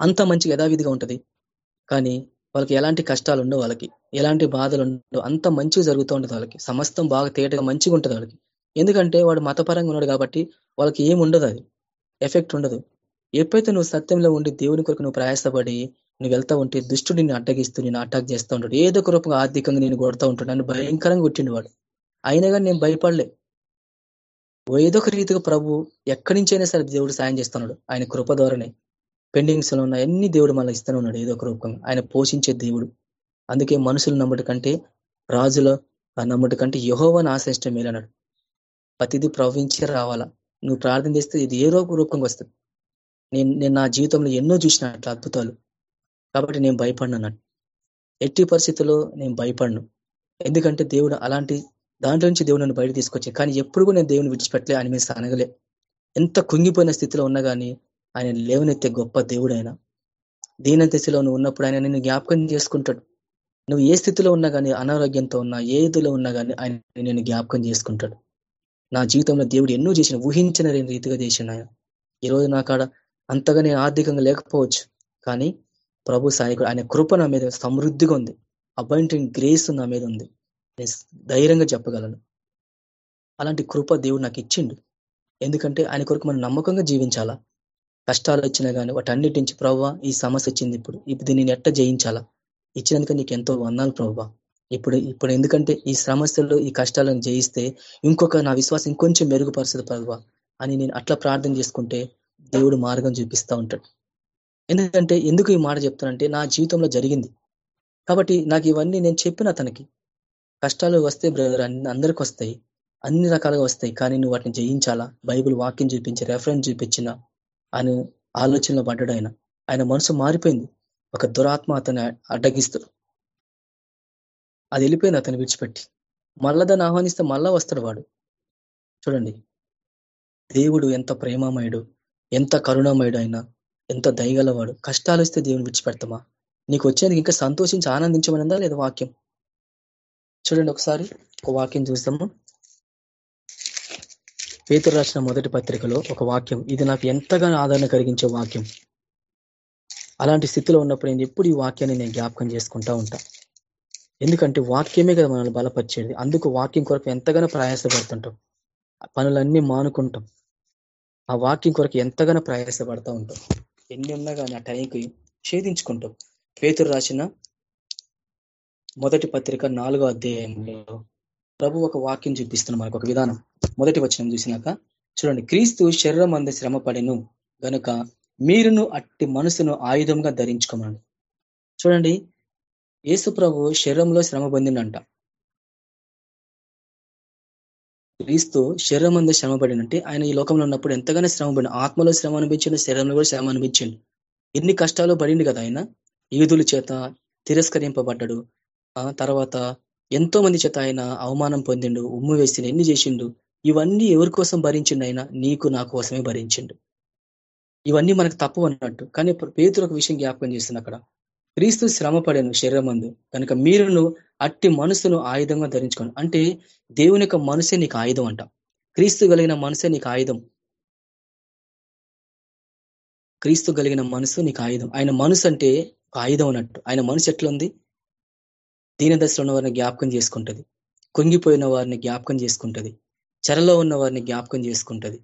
అంత మంచి యథావిధిగా ఉంటుంది. కానీ వాళ్ళకి ఎలాంటి కష్టాలు ఉండవు వాళ్ళకి. ఎలాంటి బాధలు ఉండవు. అంత మంచిగా జరుగుతూ ఉంటుంది వాళ్ళకి. సమస్తం బాగా తేటగా మంచిగా ఉంటుంది వాళ్ళకి. ఎందుకంటే వాడు మతపరంగా ఉన్నాడు కాబట్టి వాళ్ళకి ఏం ఉండదు అది. ఎఫెక్ట్ ఉండదు. ఎప్పుడైతే నువ్వు సత్యంలో ఉండి దేవుని కొరకు నువ్వు ప్రయాసపడి నువ్వు వెళ్తా ఉంటే దుష్టుడు నిన్ను అడ్డగిస్తూ నేను అటాక్ చేస్తూ ఉంటాడు. ఏదో ఒక రూపంగా ఆర్థికంగా నేను కొడతా ఉంటాడు. నన్ను భయంకరంగా కొట్టిండు వాడు. అయినా కానీ నేను భయపడలే. ఏదో ఒక రీతిగా ప్రభు ఎక్కడి నుంచైనా సరే దేవుడు సాయం చేస్తున్నాడు. ఆయన కృప ద్వారానే. పెండింగ్స్లో ఉన్న అన్ని దేవుడు మళ్ళీ ఇస్తూనే ఉన్నాడు ఏదో ఒక రూపంగా. ఆయన పోషించే దేవుడు. అందుకే మనుషులు నమ్మటి కంటే రాజుల నమ్మటి కంటే యహోవని ఆశ్రయించడం మేలన్నాడు. ప్రతిదీ ప్రవహించే రావాలా? నువ్వు ప్రార్థన చేస్తే ఇది ఏ రూప రూపంగా వస్తుంది. నేను నేను నా జీవితంలో ఎన్నో చూసిన అట్లా అద్భుతాలు. కాబట్టి నేను భయపడినాను ఎట్టి పరిస్థితుల్లో నేను భయపడను. ఎందుకంటే దేవుడు అలాంటి దాంట్లో నుంచి దేవుడు నన్ను బయట తీసుకొచ్చాయి కానీ ఎప్పుడు కూడా నేను దేవుని విడిచిపెట్టలే అని మీద అనగలే ఎంత కుంగిపోయిన స్థితిలో ఉన్నా కానీ ఆయన లేవనెత్తే గొప్ప దేవుడు ఆయన దీన దశలో నువ్వు ఉన్నప్పుడు ఆయన నిన్ను జ్ఞాపకం చేసుకుంటాడు. నువ్వు ఏ స్థితిలో ఉన్నా కానీ అనారోగ్యంతో ఉన్నా ఏ ఇదిలో ఉన్నా కానీ ఆయన నేను జ్ఞాపకం చేసుకుంటాడు. నా జీవితంలో దేవుడు ఎన్నో చేసిన ఊహించిన రీతిగా చేసిన ఆయన. ఈరోజు నా కాడ అంతగా నేను ఆర్థికంగా లేకపోవచ్చు కానీ ప్రభు సాయకుడు ఆయన కృప నా మీద సమృద్ధిగా ఉంది. అబాయింటింగ్ గ్రేస్ నా మీద ఉంది. నేను ధైర్యంగా చెప్పగలను. అలాంటి కృప దేవుడు నాకు ఇచ్చిండు. ఎందుకంటే ఆయన కొరకు మనం నమ్మకంగా జీవించాలా? కష్టాలు వచ్చినా కానీ వాటన్నిటి నుంచి ప్రవ్వ ఈ సమస్య వచ్చింది ఇప్పుడు. ఇప్పుడు దీన్ని ఎట్ట జయించాలా? ఇచ్చినందుకు నీకు ఎంతో వందాలు ప్రభావ ఇప్పుడు ఇప్పుడు ఎందుకంటే ఈ సమస్యలు ఈ కష్టాలను జయిస్తే ఇంకొక నా విశ్వాసం ఇంకొంచెం మెరుగుపరుస్తుంది ప్రభావ అని నేను అట్లా ప్రార్థన చేసుకుంటే దేవుడు మార్గం చూపిస్తూ ఉంటాడు. ఎందుకంటే ఎందుకు ఈ మాట చెప్తానంటే నా జీవితంలో జరిగింది. కాబట్టి నాకు ఇవన్నీ నేను చెప్పిన అతనికి. కష్టాలు వస్తే బ్రదర్ అందరికి వస్తాయి అన్ని రకాలుగా వస్తాయి. కానీ నువ్వు వాటిని జయించాలా? బైబుల్ వాక్యం చూపించి రెఫరెన్స్ చూపించిన ఆయన ఆలోచనలో పడ్డాడు ఆయన. ఆయన మనసు మారిపోయింది. ఒక దురాత్మ అతను అడ్డగిస్తాడు అది వెళ్ళిపోయింది అతను విడిచిపెట్టి. మళ్ళా దాన్ని ఆహ్వానిస్తే మళ్ళా వస్తాడు వాడు. చూడండి. దేవుడు ఎంత ప్రేమమయుడు ఎంత కరుణమయుడు అయినా ఎంత దయగలవాడు. కష్టాలు వస్తే దేవుని విడిచిపెడతామా? నీకు వచ్చేందుకు ఇంకా సంతోషించి ఆనందించమనిందా లేదా వాక్యం? చూడండి ఒకసారి ఒక వాక్యం చూస్తాము పేతురు రాసిన మొదటి పత్రికలో ఒక వాక్యం ఇది నాకు ఎంతగానో ఆదరణ కలిగించే వాక్యం. అలాంటి స్థితిలో ఉన్నప్పుడు నేను ఎప్పుడు ఈ వాక్యాన్ని నేను జ్ఞాపకం చేసుకుంటా ఉంటా. ఎందుకంటే వాక్యమే కదా మనల్ని బలపరిచేది. అందుకు వాక్యం కొరకు ఎంతగానో ప్రయాసపడుతుంటాం. పనులన్నీ మానుకుంటాం. ఆ వాక్యం కొరకు ఎంతగానో ప్రయాసపడతా ఉంటాం. ఎన్ని ఉన్నా కానీ ఆ టైంకి ఛేదించుకుంటాం. పేతురు రాసిన మొదటి పత్రిక నాలుగో అధ్యాయంలో ప్రభు ఒక వాక్యం చూపిస్తున్న మనకు ఒక విధానం. మొదటి వచనం చూసినాక చూడండి క్రీస్తు శరీరం అంద శ్రమ పడిను గనుక మీరును అట్టి మనసును ఆయుధంగా ధరించుకోమని చూడండి యేసు ప్రభు శరీరంలో శ్రమ పొందిండంట. క్రీస్తు శరీరం అంద శ్రమ పడినంటే ఆయన ఈ లోకంలో ఉన్నప్పుడు ఎంతగానో శ్రమ పడి ఆత్మలో శ్రమ అనిపించిండు శరీరంలో కూడా శ్రమ అనిపించిండు. ఎన్ని కష్టాలు పడింది కదా ఆయన. ఈదుల చేత తిరస్కరింపబడ్డాడు. తర్వాత ఎంతో మంది చేత ఆయన అవమానం పొందిండు ఉమ్ము వేసిన ఎన్ని చేసిండు. ఇవన్నీ ఎవరి కోసం భరించిండు ఆయన? నీకు నా కోసమే భరించిండు. ఇవన్నీ మనకు తప్పు అన్నట్టు. కానీ పేతురు ఒక విషయం జ్ఞాపకం చేస్తుంది అక్కడ. క్రీస్తు శ్రమ పడాను శరీరమందు కనుక మీరును అట్టి మనసును ఆయుధంగా ధరించుకోండి. అంటే దేవుని యొక్క మనసే నీకు ఆయుధం అంట. క్రీస్తు కలిగిన మనసే నీకు ఆయుధం. క్రీస్తు కలిగిన మనసు నీకు ఆయుధం. ఆయన మనసు అంటే ఆయుధం అన్నట్టు. ఆయన మనసు ఎట్లుంది? దీనదశలో ఉన్న వారిని జ్ఞాపకం చేసుకుంటది. కుంగిపోయిన వారిని జ్ఞాపకం చేసుకుంటుంది. చెరలో ఉన్న వారిని జ్ఞాపకం చేసుకుంటది.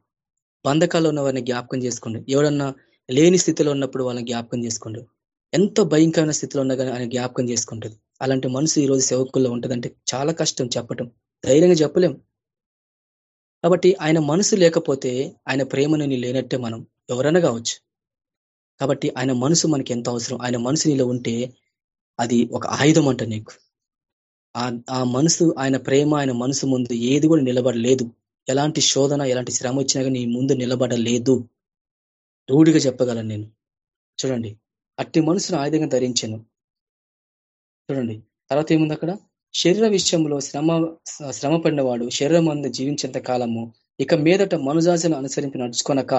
బంధకాల్లో ఉన్న వారిని జ్ఞాపకం చేసుకుంటుంది. ఎవడన్నా లేని స్థితిలో ఉన్నప్పుడు వాళ్ళని జ్ఞాపకం చేసుకుంటారు ఎంతో భయంకరమైన స్థితిలో ఉన్నా కానీ ఆయన జ్ఞాపకం చేసుకుంటుంది. అలాంటి మనసు ఈరోజు సేవకుల్లో ఉంటుందంటే చాలా కష్టం చెప్పటం. ధైర్యంగా చెప్పలేం. కాబట్టి ఆయన మనసు లేకపోతే ఆయన ప్రేమను నీ లేనట్టే మనం. ఎవరైనా కావచ్చు. కాబట్టి ఆయన మనసు మనకి ఎంత అవసరం? ఆయన మనసు నీలో ఉంటే అది ఒక ఆయుధం అంట నీకు. ఆ మనసు ఆయన ప్రేమ ఆయన మనసు ముందు ఏది కూడా నిలబడలేదు. ఎలాంటి శోధన ఎలాంటి శ్రమ వచ్చినా నీ ముందు నిలబడలేదు. రూఢిగా చెప్పగలను నేను. చూడండి. అట్టి మనసును ఆయుధంగా ధరించాను. చూడండి. తర్వాత ఏముంది అక్కడ? శరీర విషయంలో శ్రమ శ్రమ పడినవాడు శరీరం అందు జీవించేంత కాలము ఇక మీదట మనుజాసను అనుసరించి నడుచుకొనక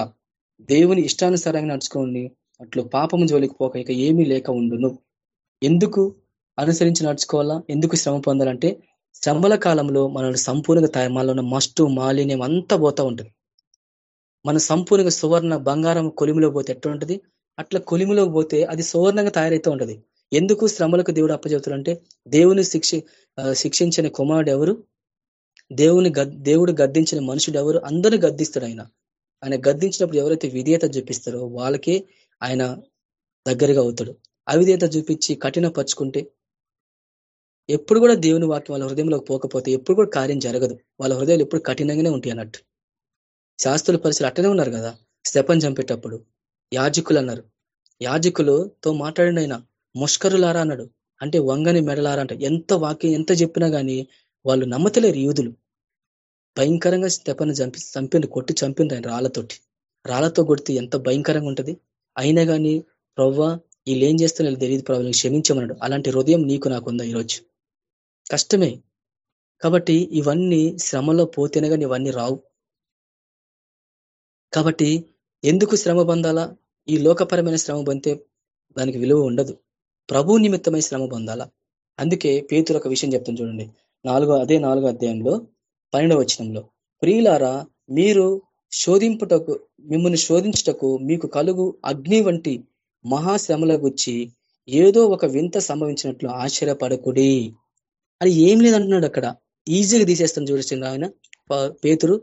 దేవుని ఇష్టానుసారంగా నడుచుకోండి అట్లు పాపము జోలికి పోక ఇక ఏమీ లేక ఉండును. ఎందుకు? అనుసరించి నడుచుకోవాలా? ఎందుకు శ్రమ పొందాలంటే శ్రమల కాలంలో మనల్ని సంపూర్ణంగా తయారు మనలో ఉన్న మస్టు మాలిన్యం అంతా పోతా ఉంటుంది. మన సంపూర్ణంగా సువర్ణ బంగారం కొలిమిలో పోతే ఎట్లా ఉంటుంది? అట్లా కొలిమిలో పోతే అది సువర్ణంగా తయారైతూ ఉంటుంది. ఎందుకు శ్రమలకు దేవుడు అప్పచెబుతాడంటే దేవుని శిక్ష శిక్షించిన కుమారుడు ఎవరు? దేవుని దేవుడు గద్దించిన మనుషుడు ఎవరు? అందరిని గద్దిస్తాడు ఆయన. ఆయన గద్దించినప్పుడు ఎవరైతే విధేయత చూపిస్తారో వాళ్ళకే ఆయన దగ్గరగా అవుతాడు. అవిధేయత చూపించి కఠిన పరుచుకుంటే ఎప్పుడు కూడా దేవుని వాక్యం వాళ్ళ హృదయంలోకి పోకపోతే ఎప్పుడు కూడా కార్యం జరగదు. వాళ్ళ హృదయాలు ఎప్పుడు కఠినంగానే ఉంటాయి అన్నట్టు. శాస్త్రుల పరిస్థితులు అట్టనే ఉన్నారు కదా శపం చంపేటప్పుడు. యాజకులు అన్నారు. యాజకులతో మాట్లాడిన ముష్కరులారా అన్నాడు. అంటే వంగని మెడలారా అంట. ఎంత వాక్యం ఎంత చెప్పినా గానీ వాళ్ళు నమ్మతలేరు యూదులు. భయంకరంగా స్తెపను చంపి చంపిండు కొట్టి చంపిండు ఆయన రాళ్ళతోటి రాళ్ళతో కొడితే ఎంత భయంకరంగా ఉంటది? అయినా కానీ ప్రవ్వ వీళ్ళు ఏం చేస్తున్నారు? తెలియదు ప్రభు క్షమించమన్నాడు. అలాంటి హృదయం నీకు నాకుందా ఈరోజు? కష్టమే. కాబట్టి ఇవన్నీ శ్రమలో పోతేనే కానీ ఇవన్నీ రావు. కాబట్టి ఎందుకు శ్రమ పొందాలా? ఈ లోకపరమైన శ్రమ పొందితే దానికి విలువ ఉండదు. ప్రభు నిమిత్తమై శ్రమ పొందాలా? అందుకే పేతురు ఒక విషయం చెప్తాను చూడండి. నాలుగో అదే నాలుగో అధ్యాయంలో పన్నెండవ వచనంలో. ప్రియులారా మీరు శోధింపుటకు మిమ్మల్ని శోధించుటకు మీకు కలుగు అగ్ని వంటి మహాశ్రమల గుచ్చి ఏదో ఒక వింత సంభవించినట్లు ఆశ్చర్యపడకుడి. అని ఏం లేదంటున్నాడు అక్కడ. ఈజీగా తీసేస్తాను చూడొచ్చింది ఆయన. పేతురు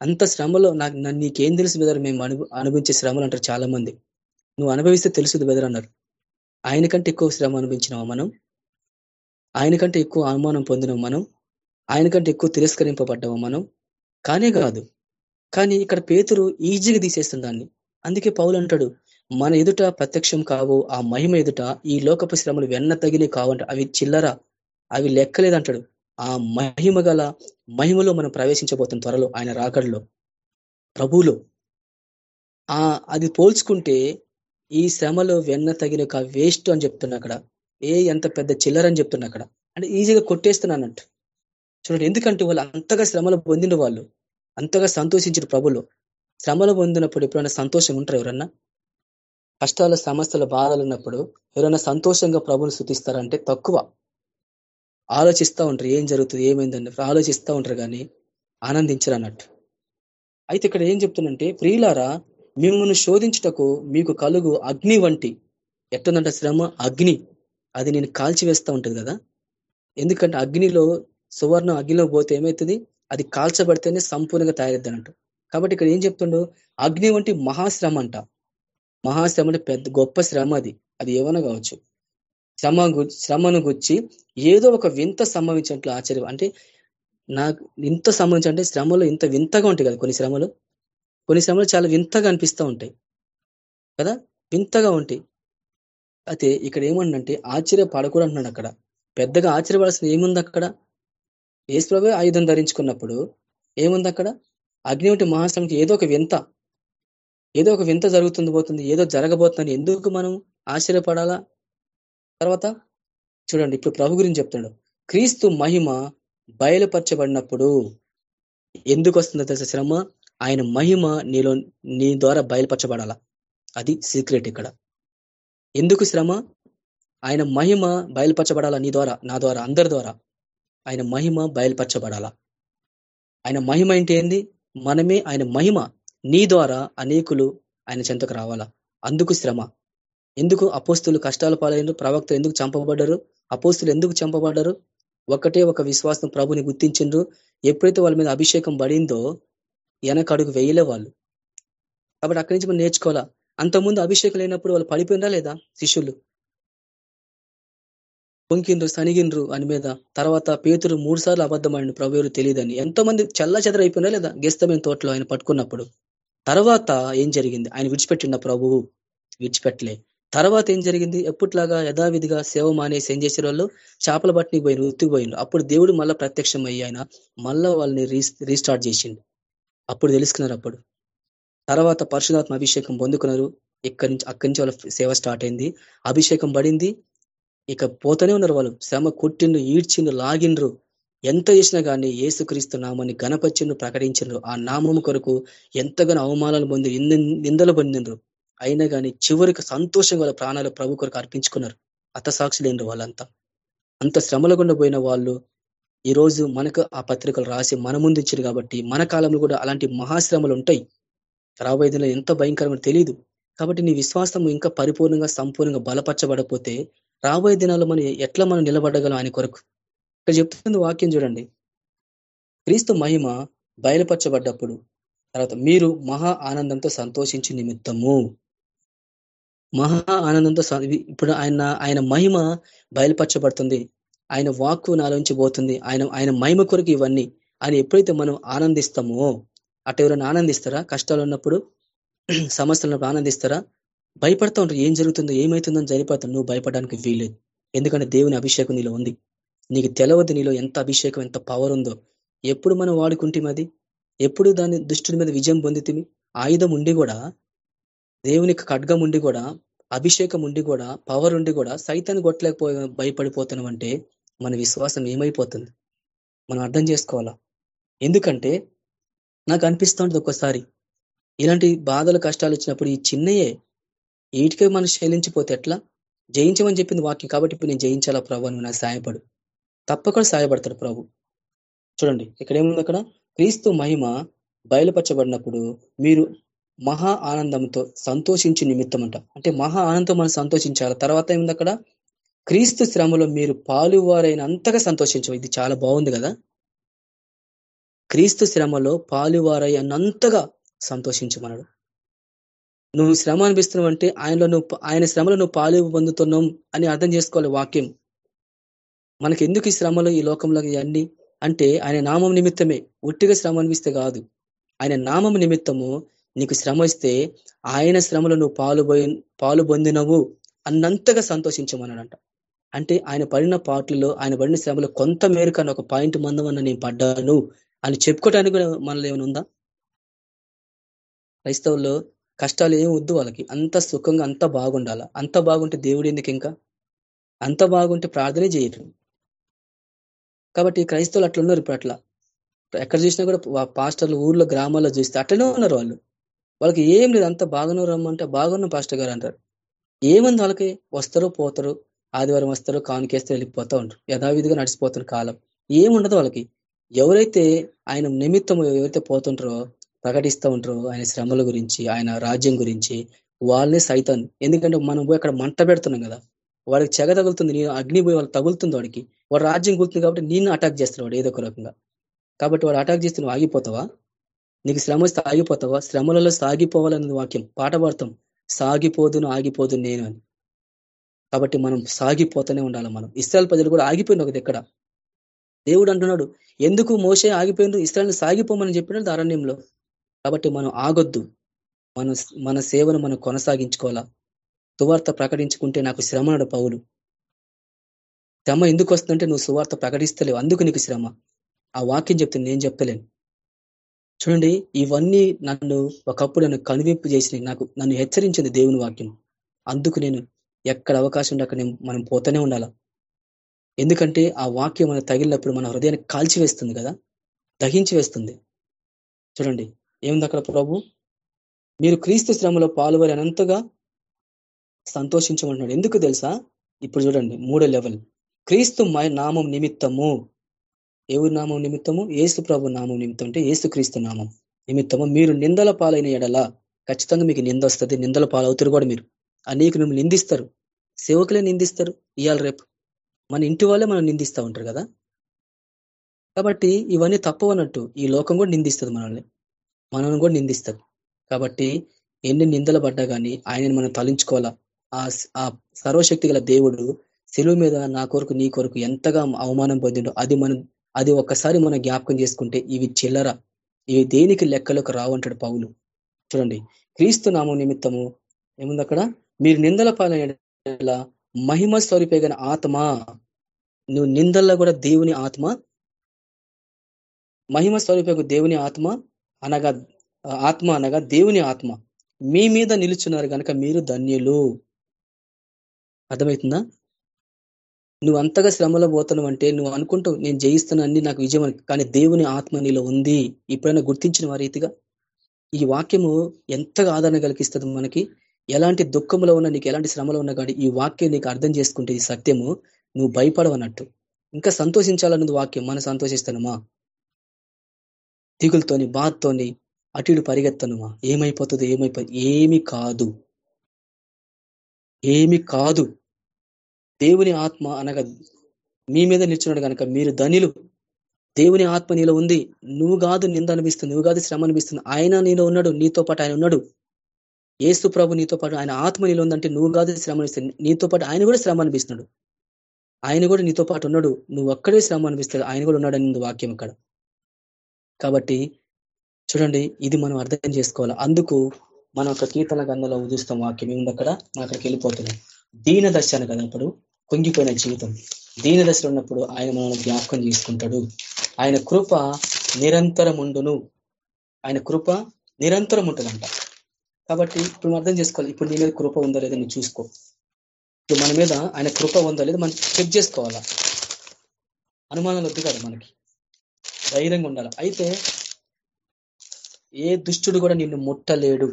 అంత శ్రమలో నాకు నన్ను నీకేం తెలుసు బెదర్ మేము అను అనుభవించే శ్రమలు అంటారు చాలా మంది నువ్వు అనుభవిస్తే తెలుసు బెదర్ అన్నారు ఆయనకంటే ఎక్కువ శ్రమ అనుభవించినాం మనం? ఆయనకంటే ఎక్కువ అనుమానం పొందినాం మనం? ఆయనకంటే ఎక్కువ తిరస్కరింపబడ్డాము మనం? కానే కాదు. కానీ ఇక్కడ పేతురు ఈజీగా తీసేస్తుంది దాన్ని. అందుకే పౌలు అంటాడు మన ఎదుట ప్రత్యక్షం కావు ఆ మహిమ ఎదుట ఈ లోకపు శ్రమలు వెన్న తగిలి కావంట అవి చిల్లర. అవి లెక్కలేదంటాడు. ఆ మహిమ గల మహిమలో మనం ప్రవేశించబోతున్న త్వరలో ఆయన రాకడలో. ప్రభువులో. ఆ అది పోల్చుకుంటే ఈ శ్రమలో వెన్న తగిన ఒక వేస్ట్ అని చెప్తున్నా అక్కడ. ఏ ఎంత పెద్ద చిల్లర అని చెప్తున్నా అక్కడ. అంటే ఈజీగా కొట్టేస్తున్నానంట. చూడండి ఎందుకంటే వాళ్ళు అంతగా శ్రమలు పొందిన వాళ్ళు అంతగా సంతోషించిన ప్రభులు. శ్రమలు పొందినప్పుడు ఎప్పుడైనా సంతోషం ఉంటారు ఎవరన్నా? కష్టాల సమస్యల బాధలు ఉన్నప్పుడు ఎవరైనా సంతోషంగా ప్రభుని శుతిస్తారంటే తక్కువ. ఆలోచిస్తూ ఉంటారు ఏం జరుగుతుంది ఏమైందని ఆలోచిస్తూ ఉంటారు కానీ ఆనందించరు అన్నట్టు. అయితే ఇక్కడ ఏం చెప్తుందంటే ప్రియులారా మిమ్మల్ని శోధించుటకు మీకు కలుగు అగ్ని వంటి ఎట్టుందంట శ్రమ అగ్ని. అది నేను కాల్చివేస్తూ ఉంటుంది కదా. ఎందుకంటే అగ్నిలో సువర్ణ అగ్నిలో పోతే ఏమవుతుంది అది కాల్చబడితేనే సంపూర్ణంగా తయారైద్ది అన్నట్టు కాబట్టి ఇక్కడ ఏం చెప్తుండో? అగ్ని వంటి మహాశ్రమ అంట. మహాశ్రమ అంటే పెద్ద గొప్ప శ్రమ అది. అది ఏమైనా కావచ్చు. శ్రమ శ్రమను గుచ్చి ఏదో ఒక వింత సంభవించినట్లు ఆశ్చర్యం. అంటే నాకు ఇంత సంబంధించి అంటే శ్రమలు ఇంత వింతగా ఉంటాయి కదా కొన్ని శ్రమలు. కొన్ని శ్రమలు చాలా వింతగా అనిపిస్తూ ఉంటాయి కదా? వింతగా ఉంటాయి. అయితే ఇక్కడ ఏమన్నంటే ఆశ్చర్యపడకూడదు అంటున్నాడు అక్కడ. పెద్దగా ఆశ్చర్యపడాల్సిన ఏముంది అక్కడ? ఏసుప్రభే ఆయుధం ధరించుకున్నప్పుడు ఏముంది అక్కడ? అగ్ని వంటి మహాశ్రమకి ఏదో ఒక వింత. ఏదో ఒక వింత జరుగుతుంది పోతుంది ఏదో జరగబోతుందని ఎందుకు మనం ఆశ్చర్యపడాలా? తర్వాత చూడండి ఇప్పుడు ప్రభు గురించి చెప్తాడు క్రీస్తు మహిమ బయలుపరచబడినప్పుడు ఎందుకు వస్తుందో తెలుసా శ్రమ ఆయన మహిమ నీలో నీ ద్వారా బయలుపరచబడాల? అది సీక్రెట్ ఇక్కడ. ఎందుకు శ్రమ ఆయన మహిమ బయలుపరచబడాలా నీ ద్వారా నా ద్వారా అందరి ద్వారా? ఆయన మహిమ బయలుపరచబడాలా? ఆయన మహిమ ఏంటి ఏంది? మనమే ఆయన మహిమ నీ ద్వారా అనేకులు ఆయన చెంతకు రావాలా? అందుకు శ్రమ ఎందుకు అపోస్తులు కష్టాలు పాలైన ప్రవక్త ఎందుకు చంపబడ్డరు? అపోస్తులు ఎందుకు చంపబడ్డరు? ఒకటే ఒక విశ్వాసం ప్రభుని గుర్తించిండ్రు. ఎప్పుడైతే వాళ్ళ మీద అభిషేకం పడిందో వెనకడుగు వేయలే వాళ్ళు. కాబట్టి అక్కడి నుంచి మనం నేర్చుకోవాలా? అంతకుముందు అభిషేకం లేనప్పుడు వాళ్ళు పడిపోయినరా లేదా శిష్యులు? పొంకిండ్రు సనిగిండ్రు అని మీద. తర్వాత పేతురు మూడు సార్లు అబద్ధమైన ప్రభు తెలియదని. ఎంతో మంది చల్ల చెదరైపోయినా లేదా? గెస్తమైన తోటలో ఆయన పట్టుకున్నప్పుడు. తర్వాత ఏం జరిగింది? ఆయన విడిచిపెట్టిన ప్రభువు? విడిచిపెట్టలే. తర్వాత ఏం జరిగింది? ఎప్పట్లాగా యథావిధిగా సేవ మానేసి ఏం చేసే వాళ్ళు? చేపల బట్టిని పోయిన ఉత్తిపోయిండు అప్పుడు దేవుడు మళ్ళా ప్రత్యక్షం అయ్యి ఆయన మళ్ళా వాళ్ళని రీస్టార్ట్ చేసిండు. అప్పుడు తెలుసుకున్నారు అప్పుడు. తర్వాత పరశుదాత్మ అభిషేకం పొందుకున్నారు. ఇక్కడి నుంచి అక్కడి నుంచి వాళ్ళ సేవ స్టార్ట్ అయింది. అభిషేకం పడింది. ఇక పోతూనే ఉన్నారు వాళ్ళు. శ్రమ కొట్టిండ్రు ఈడ్చిండ్రు లాగిండ్రు. ఎంత చేసినా కానీ ఏసుక్రీస్తు నామాన్ని గణపచ్చిండ్రు ప్రకటించిండ్రు. ఆ నామం కొరకు ఎంతగానో అవమానాలు పొంది నిందలు పొందిండ్రు. అయినా కానీ చివరికి సంతోషంగా వాళ్ళ ప్రాణాలు ప్రభు కొరకు అర్పించుకున్నారు. అతసాక్షులేండ్రు వాళ్ళంతా. అంత శ్రమల గుండా పోయిన వాళ్ళు ఈరోజు మనకు ఆ పత్రికలు రాసి మన ముందుంచారు కాబట్టి మన కాలంలో కూడా అలాంటి మహాశ్రమలు ఉంటాయి. రాబోయే దిన ఎంత భయంకరమని తెలియదు కాబట్టి నీ విశ్వాసం ఇంకా పరిపూర్ణంగా సంపూర్ణంగా బలపరచబడపోతే రాబోయే దినాల్లో మనం ఎట్లా మనం నిలబడగలం ఆయన కొరకు? ఇక్కడ చెప్తుంది వాక్యం చూడండి. క్రీస్తు మహిమ బయలుపరచబడ్డప్పుడు తర్వాత మీరు మహా ఆనందంతో సంతోషించి నిమిత్తము. మహా ఆనందంతో ఇప్పుడు ఆయన ఆయన మహిమ బయలుపరచబడుతుంది. ఆయన వాక్కు నాలోంచి పోతుంది. ఆయన ఆయన మహిమ కొరకు ఇవన్నీ. ఆయన ఎప్పుడైతే మనం ఆనందిస్తామో అటు ఎవరైనా ఆనందిస్తారా? కష్టాలు ఉన్నప్పుడు సమస్యలు ఉన్నప్పుడు ఆనందిస్తారా? భయపడతా ఉంటారు. ఏం జరుగుతుందో ఏమవుతుందో జరిపోతాను నువ్వు భయపడడానికి వీలేదు ఎందుకంటే దేవుని అభిషేకం నీలో ఉంది. నీకు తెలవదు నీలో ఎంత అభిషేకం ఎంత పవర్ ఉందో. ఎప్పుడు మనం వాడుకుంటే అది? ఎప్పుడు దాని దుష్టుడి మీద విజయం పొందితిమి ఆయుధం ఉండి కూడా దేవునికి ఖడ్గం ఉండి కూడా అభిషేకం ఉండి కూడా పవర్ ఉండి కూడా సైతాన్ని కొట్టలేకపో భయపడిపోతున్నాం అంటే మన విశ్వాసం ఏమైపోతుంది? మనం అర్థం చేసుకోవాలా? ఎందుకంటే నాకు అనిపిస్తుంది ఒక్కసారి. ఇలాంటి బాధలు కష్టాలు వచ్చినప్పుడు ఈ చిన్నయే వీటికే మనం శైలించిపోతే ఎట్లా? జయించమని చెప్పింది వాక్యం కాబట్టి ఇప్పుడు నేను జయించాలా ప్రభు అని నాకు సాయపడు తప్పకుండా సాయపడతాడు ప్రభు. చూడండి ఇక్కడ ఏముంది అక్కడ? క్రీస్తు మహిమ బయలుపరచబడినప్పుడు మీరు మహా ఆనందంతో సంతోషించి నిమిత్తం అంట అంటే మహా ఆనందం మనం సంతోషించాలి. తర్వాత ఏముంది అక్కడ? క్రీస్తు శ్రమలో మీరు పాలువారైన అంతగా సంతోషించవు? ఇది చాలా బాగుంది కదా? క్రీస్తు శ్రమలో పాలువారై అన్నంతగా సంతోషించమన్నాడు. నువ్వు శ్రమ అనిపిస్తున్నావు అంటే ఆయనలో నువ్వు ఆయన శ్రమలో నువ్వు పాలు పొందుతున్నావు అని అర్థం చేసుకోవాలి వాక్యం. మనకి ఎందుకు ఈ శ్రమలు ఈ లోకంలో ఇవన్నీ? అంటే ఆయన నామం నిమిత్తమే. ఒట్టిగా శ్రమ అనిపిస్తే కాదు. ఆయన నామం నిమిత్తము నీకు శ్రమ ఇస్తే ఆయన శ్రమలో నువ్వు పాలు పాలు పొందినవు అన్నంతగా సంతోషించమన్నాడంట. అంటే ఆయన పడిన పాటలలో ఆయన పడిన శ్రమలో కొంత మేరకు అని ఒక పాయింట్ మందమన్న నేను పడ్డాను అని చెప్పుకోవడానికి కూడా మనలో ఏమైనా ఉందా? క్రైస్తవుల్లో కష్టాలు ఏం వద్దు వాళ్ళకి. అంత సుఖంగా అంత బాగుండాల? అంత బాగుంటే దేవుడు ఎందుకు ఇంకా? అంత బాగుంటే ప్రార్థనే చేయరు. కాబట్టి క్రైస్తవులు అట్లా ఉన్నారు ఇప్పుడు అట్లా. ఎక్కడ చూసినా కూడా పాస్టర్లు ఊర్లో గ్రామాల్లో చూస్తే అట్లనే ఉన్నారు వాళ్ళు. వాళ్ళకి ఏం లేదు అంత బాగానో రమ్మంటే బాగున్న పాస్టర్ గారు అంటారు ఏముంది వాళ్ళకి? వస్తారు పోతారు. ఆదివారం వస్తారు కానుకేస్తే వెళ్ళిపోతూ ఉంటారు. యథావిధిగా నడిచిపోతారు కాలం. ఏముండదు వాళ్ళకి. ఎవరైతే ఆయన నిమిత్తం ఎవరైతే పోతుంటారో ప్రకటిస్తూ ఉంటారో ఆయన శ్రమల గురించి ఆయన రాజ్యం గురించి వాళ్ళనే సైతాన్. ఎందుకంటే మనం పోయి అక్కడ మంట పెడుతున్నాం కదా. వాడికి చెగ తగులుతుంది నేను అగ్ని పోయి వాళ్ళు తగులుతుంది వాడికి. వాడు రాజ్యం కూలుతుంది కాబట్టి నేను అటాక్ చేస్తాడు వాడు ఏదో ఒక రకంగా. కాబట్టి వాడు అటాక్ చేస్తే నువ్వు ఆగిపోతావా? నీకు శ్రమ సాగిపోతావా శ్రమలలో సాగిపోవాలన్నది వాక్యం. పాట పాడతాం. సాగిపోదును ఆగిపోదు నేను అని. కాబట్టి మనం సాగిపోతూనే ఉండాలి మనం. ఇస్రాయల్ ప్రజలు కూడా ఆగిపోయింది ఒక దగ్గర దేవుడు అంటున్నాడు ఎందుకు మోసే ఆగిపోయిండు ఇస్రాయల్ని సాగిపోమని చెప్పినాడు అరణ్యంలో. కాబట్టి మనం ఆగొద్దు. మన మన సేవను మనం కొనసాగించుకోవాలా? సువార్త ప్రకటించుకుంటే నాకు శ్రమ పౌలు. శ్రమ ఎందుకు వస్తుందంటే నువ్వు సువార్త ప్రకటిస్తలేవు. అందుకు నీకు శ్రమ. ఆ వాక్యం చెప్తే నేను చెప్తలేను చూడండి ఇవన్నీ నన్ను ఒకప్పుడు నన్ను కనువింపు చేసిన నాకు నన్ను హెచ్చరించింది దేవుని వాక్యం. అందుకు నేను ఎక్కడ అవకాశం ఉంటే అక్కడ మనం పోతూనే ఉండాల? ఎందుకంటే ఆ వాక్యం మనకు తగిలినప్పుడు మన హృదయాన్ని కాల్చివేస్తుంది కదా? దహించి వేస్తుంది. చూడండి ఏముంది అక్కడ ప్రభు? మీరు క్రీస్తు శ్రమలో పాల్గొని అనంతగా సంతోషించమంటున్నాడు ఎందుకు తెలుసా? ఇప్పుడు చూడండి మూడో లెవెల్. క్రీస్తు నామం నిమిత్తము ఎవరి నామం నిమిత్తము? ఏసు ప్రభు నామం నిమిత్తం అంటే ఏసుక్రీస్తు నామం నిమిత్తము. మీరు నిందల పాలైన ఎడలా ఖచ్చితంగా మీకు నింద వస్తుంది. నిందల పాలవుతారు కూడా మీరు. అనేక మిమ్మల్ని నిందిస్తారు. సేవకులే నిందిస్తారు. ఇవాళ రేపు మన ఇంటి వాళ్ళే మనం నిందిస్తూ ఉంటారు కదా? కాబట్టి ఇవన్నీ తప్పవన్నట్టు ఈ లోకం కూడా నిందిస్తుంది మనల్ని. మనల్ని కూడా నిందిస్తారు కాబట్టి ఎన్ని నిందలు పడ్డా కానీ ఆయనని మనం తలించుకోవాలా? ఆ సర్వశక్తి గల దేవుడు సెలువు మీద నా కొరకు నీ కొరకు ఎంతగా అవమానం పొందిండో అది మనం అది ఒక్కసారి మనం జ్ఞాపకం చేసుకుంటే ఇవి చిల్లర ఇవి దేనికి లెక్కలోకి రావంటాడు పౌలు. చూడండి క్రీస్తు నామం నిమిత్తము ఏముంది అక్కడ? మీరు నిందల పాలన మహిమ స్వరూపేగిన ఆత్మ. నువ్వు నిందల్లో కూడా దేవుని ఆత్మ మహిమ స్వరూపకు దేవుని ఆత్మ అనగా ఆత్మ అనగా దేవుని ఆత్మ. మీ మీద నిలుచున్నారు కనుక మీరు ధన్యులు. అర్థమవుతుందా? నువ్వు అంతగా శ్రమలో పోతున్నావు అంటే నువ్వు అనుకుంటావు నేను జయిస్తున్నా అన్ని నాకు విజయం కానీ దేవుని ఆత్మ నీలో ఉంది. ఇప్పుడైనా గుర్తించిన వారి రీతిగా ఈ వాక్యము ఎంతగా ఆదరణ కలిగిస్తుంది మనకి? ఎలాంటి దుఃఖంలో ఉన్నా నీకు ఎలాంటి శ్రమలో ఉన్నా కానీ ఈ వాక్యం నీకు అర్థం చేసుకుంటే ఈ సత్యము నువ్వు భయపడవన్నట్టు ఇంకా సంతోషించాలన్నది వాక్యం మనం సంతోషిస్తానమా దిగులతోని బాధతోని అటు ఇటు పరిగెత్తనుమా ఏమైపోతుంది ఏమైపోతుంది ఏమి కాదు. ఏమి కాదు. దేవుని ఆత్మ అనగా మీ మీద నిల్చున్నాడు కనుక మీరు ధనిలు. దేవుని ఆత్మ నీలో ఉంది. నువ్వు కాదు నింద అనిపిస్తుంది. నువ్వు కాదు శ్రమ అనిపిస్తుంది. ఆయన నీలో ఉన్నాడు. నీతో పాటు ఆయన ఉన్నాడు. ఏసు ప్రభు నీతో పాటు ఆయన ఆత్మ నీలో ఉందంటే నువ్వు కాదు శ్రమ అనిపిస్తుంది. నీతో పాటు ఆయన కూడా శ్రమ అనిపిస్తున్నాడు. ఆయన కూడా నీతో పాటు ఉన్నాడు. నువ్వు ఒక్కడే శ్రమ అనిపిస్తాడు ఆయన కూడా ఉన్నాడని వాక్యం ఇక్కడ కాబట్టి చూడండి ఇది మనం అర్థం చేసుకోవాలి? అందుకు మనం ఒక కీర్తన గంధంలో ఉదిస్తాం వాక్యం. ఏముంది అక్కడ? మనం అక్కడికి వెళ్ళిపోతున్నాం. దీన దర్శన కదా ఇప్పుడు. కుంగిపోయిన జీవితం. దీని దశలో ఉన్నప్పుడు ఆయన మనల్ని జ్ఞాపకం చేసుకుంటాడు. ఆయన కృప నిరంతరం ఉండును ఆయన కృప నిరంతరం ఉంటుందంట కాబట్టి ఇప్పుడు అర్థం చేసుకోవాలి ఇప్పుడు నీ మీద కృప ఉందో లేదో నువ్వు చూసుకో. ఇప్పుడు మన మీద ఆయన కృప ఉందో లేదో మనం చెక్ చేసుకోవాలా? అనుమానాలు వద్దు కదా మనకి. ధైర్యంగా ఉండాలి? అయితే ఏ దుష్టుడు కూడా నిన్ను ముట్టలేడు.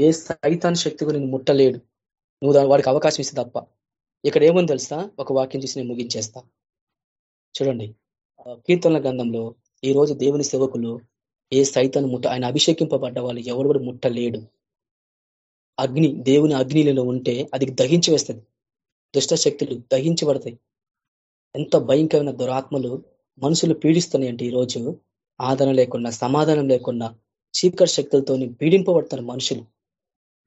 ఏ సైతాన్ శక్తి కూడా నిన్ను ముట్టలేడు. నువ్వు వాడికి అవకాశం ఇస్తే తప్ప. ఇక్కడ ఏమని తెలుసా? ఒక వాక్యం చూసి నేను ముగించేస్తా. చూడండి. కీర్తనల గ్రంథంలో ఈ రోజు దేవుని సేవకులు ఏ సైతాన్ని ముట్ట ఆయన అభిషేకింపబడ్డ వాళ్ళు ఎవరు కూడా ముట్టలేడు. అగ్ని దేవుని అగ్నిలో ఉంటే అది దహించి వేస్తుంది. దుష్ట శక్తులు దహించబడతాయి. ఎంత భయంకరమైన దురాత్మలు మనుషులు పీడిస్తున్నాయంటే ఈరోజు ఆదరణ లేకుండా సమాధానం లేకుండా చీకటి శక్తులతో పీడింపబడతారు మనుషులు.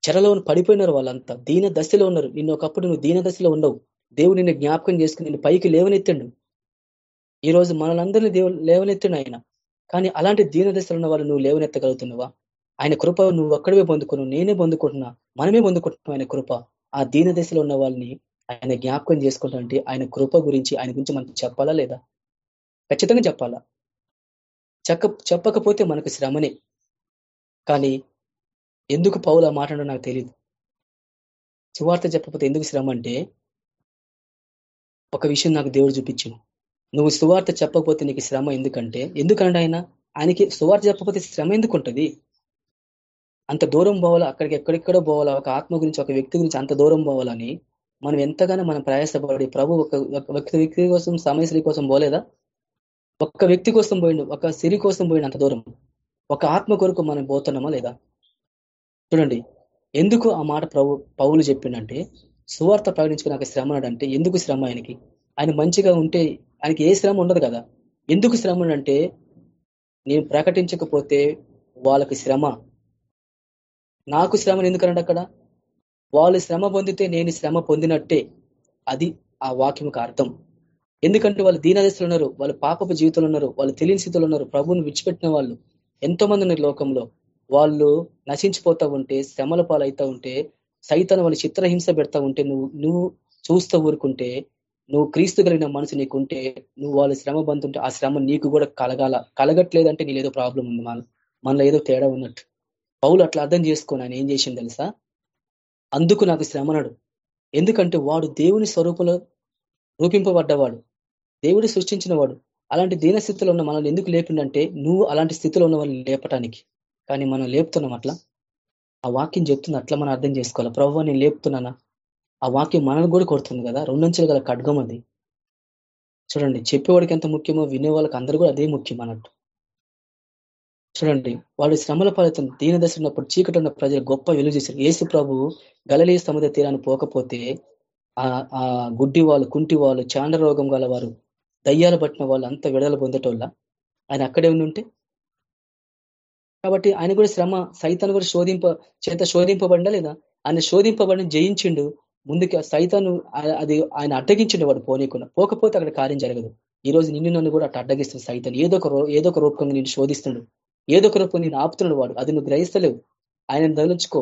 చెరలో పడిపోయినారు వాళ్ళంతా. దీన దశలో ఉన్నారు. నిన్ను ఒకప్పుడు నువ్వు దీన దశలో ఉండవు. దేవుడు నిన్ను జ్ఞాపకం చేసుకుని నిన్ను పైకి లేవనెత్తండు. ఈ రోజు మనలందరినీ దేవుడు లేవనెత్తిండు ఆయన. కానీ అలాంటి దీన దశలో ఉన్న వాళ్ళు నువ్వు లేవనెత్తగలుగుతున్నావా? ఆయన కృప నువ్వు ఒక్కడవే పొందుకున్నావు. నేనే పొందుకుంటున్నా. మనమే పొందుకుంటున్నాం ఆయన కృప. ఆ దీన దశలో ఉన్న వాళ్ళని ఆయన జ్ఞాపకం చేసుకుంటా ఆయన కృప గురించి ఆయన గురించి మనకు చెప్పాలా లేదా? ఖచ్చితంగా చెప్పాలా. చెప్ప చెప్పకపోతే మనకు శ్రమనే. కానీ ఎందుకు పౌలు ఆ మాట్లాడో నాకు తెలియదు సువార్త చెప్పకపోతే ఎందుకు శ్రమ అంటే ఒక విషయం నాకు దేవుడు చూపించింది నువ్వు సువార్త చెప్పకపోతే నీకు శ్రమ ఎందుకంటే ఎందుకంటే ఆయన? ఆయనకి సువార్త చెప్పకపోతే శ్రమ ఎందుకు ఉంటుంది అంత దూరం పోవాలా? అక్కడికి ఎక్కడెక్కడో పోవాలా? ఒక ఆత్మ గురించి ఒక వ్యక్తి గురించి అంత దూరం పోవాలని మనం ఎంతగానో మనం ప్రయాసపడి ప్రభు ఒక వ్యక్తి వ్యక్తి కోసం సమయశ్రీ కోసం పోలేదా? ఒక్క వ్యక్తి కోసం పోయిండు ఒక సిరి కోసం పోయిండు అంత దూరం. ఒక ఆత్మ కొరకు మనం పోతున్నామా లేదా? చూడండి. ఎందుకు ఆ మాట ప్రభు పౌలు చెప్పిండంటే సువార్త ప్రకటించుకుని నాకు శ్రమ అంటే ఎందుకు శ్రమ ఆయనకి? ఆయన మంచిగా ఉంటే ఆయనకి ఏ శ్రమ ఉండదు కదా. ఎందుకు శ్రమ అంటే నేను ప్రకటించకపోతే వాళ్ళకి శ్రమ. నాకు శ్రమ ఎందుకనండి అక్కడ? వాళ్ళు శ్రమ పొందితే నేను శ్రమ పొందినట్టే. అది ఆ వాక్యంకి అర్థం. ఎందుకంటే వాళ్ళు దీనదశలు ఉన్నారు వాళ్ళు పాపపు జీవితంలో ఉన్నారు వాళ్ళు తెలియని స్థితిలో ఉన్నారు ప్రభువుని విడిచిపెట్టిన వాళ్ళు ఎంతో మంది ఉన్నారు లోకంలో. వాళ్ళు నశించిపోతా ఉంటే శ్రమల పాలవుతా ఉంటే సైతాన్ని వాళ్ళు చిత్రహింస పెడతా ఉంటే నువ్వు నువ్వు చూస్తూ ఊరుకుంటే నువ్వు క్రీస్తు కలిగిన మనసు నీకుంటే నువ్వు వాళ్ళు శ్రమ బంతుంటే ఆ శ్రమ నీకు కూడా కలగాల. కలగట్లేదంటే నీలేదో ప్రాబ్లం ఉంది మన మనలో ఏదో తేడా ఉన్నట్టు. పౌలు అట్లా అర్థం చేసుకొని ఆయన ఏం చేసింది తెలుసా? అందుకు నాకు శ్రమనడు ఎందుకంటే వాడు దేవుని స్వరూపంలో రూపింపబడ్డవాడు. దేవుడు సృష్టించిన వాడు అలాంటి దీన స్థితిలో ఉన్న మనల్ని ఎందుకు లేపిండంటే నువ్వు అలాంటి స్థితిలో ఉన్న వాళ్ళని లేపటానికి. కానీ మనం లేపుతున్నాం అట్లా? ఆ వాక్యం చెప్తుంది అట్లా మనం అర్థం చేసుకోవాలి. ప్రభు నేను లేపుతున్నానా? ఆ వాక్యం మనల్ని కూడా కొడుతుంది కదా? రెండంచెలు గల ఖడ్గం అది. చూడండి చెప్పేవాడికి ఎంత ముఖ్యమో వినే వాళ్ళకి అందరూ కూడా అదే ముఖ్యం అన్నట్టు. చూడండి వాళ్ళు శ్రమల ఫలితం దీన దశ ఉన్నప్పుడు చీకటి ఉన్న ప్రజలు గొప్ప విలువ చేశారు. ఏసు ప్రభు గలలీ సముద్ర తీరాన్ని పోకపోతే ఆ గుడ్డి వాళ్ళు కుంటి వాళ్ళు చాండ రోగం గల వారు దయ్యాలు పట్టిన వాళ్ళు అంత విడుదల పొందేటోళ్ళ? ఆయన అక్కడే ఉంటే కాబట్టి ఆయన కూడా శ్రమ సైతాన్ని కూడా శోధింప చేత శోధింపబడినా లేదా? ఆయన శోధింపబడిన జయించిండు. ముందుకు సైతాను అది ఆయన అడ్డగించిండు వాడు పోనీకుండా పోకపోతే అక్కడ కార్యం జరగదు. ఈ రోజు నిన్ను నన్ను కూడా అట్లా అడ్డగిస్తుంది సైతాన్ని ఏదో ఒక ఏదో ఒక రూపంగా నేను శోధిస్తుండు ఏదో ఒక రూపం నేను ఆపుతున్నాడు వాడు. అది నువ్వు గ్రహిస్తలేవు. ఆయన తలుచుకో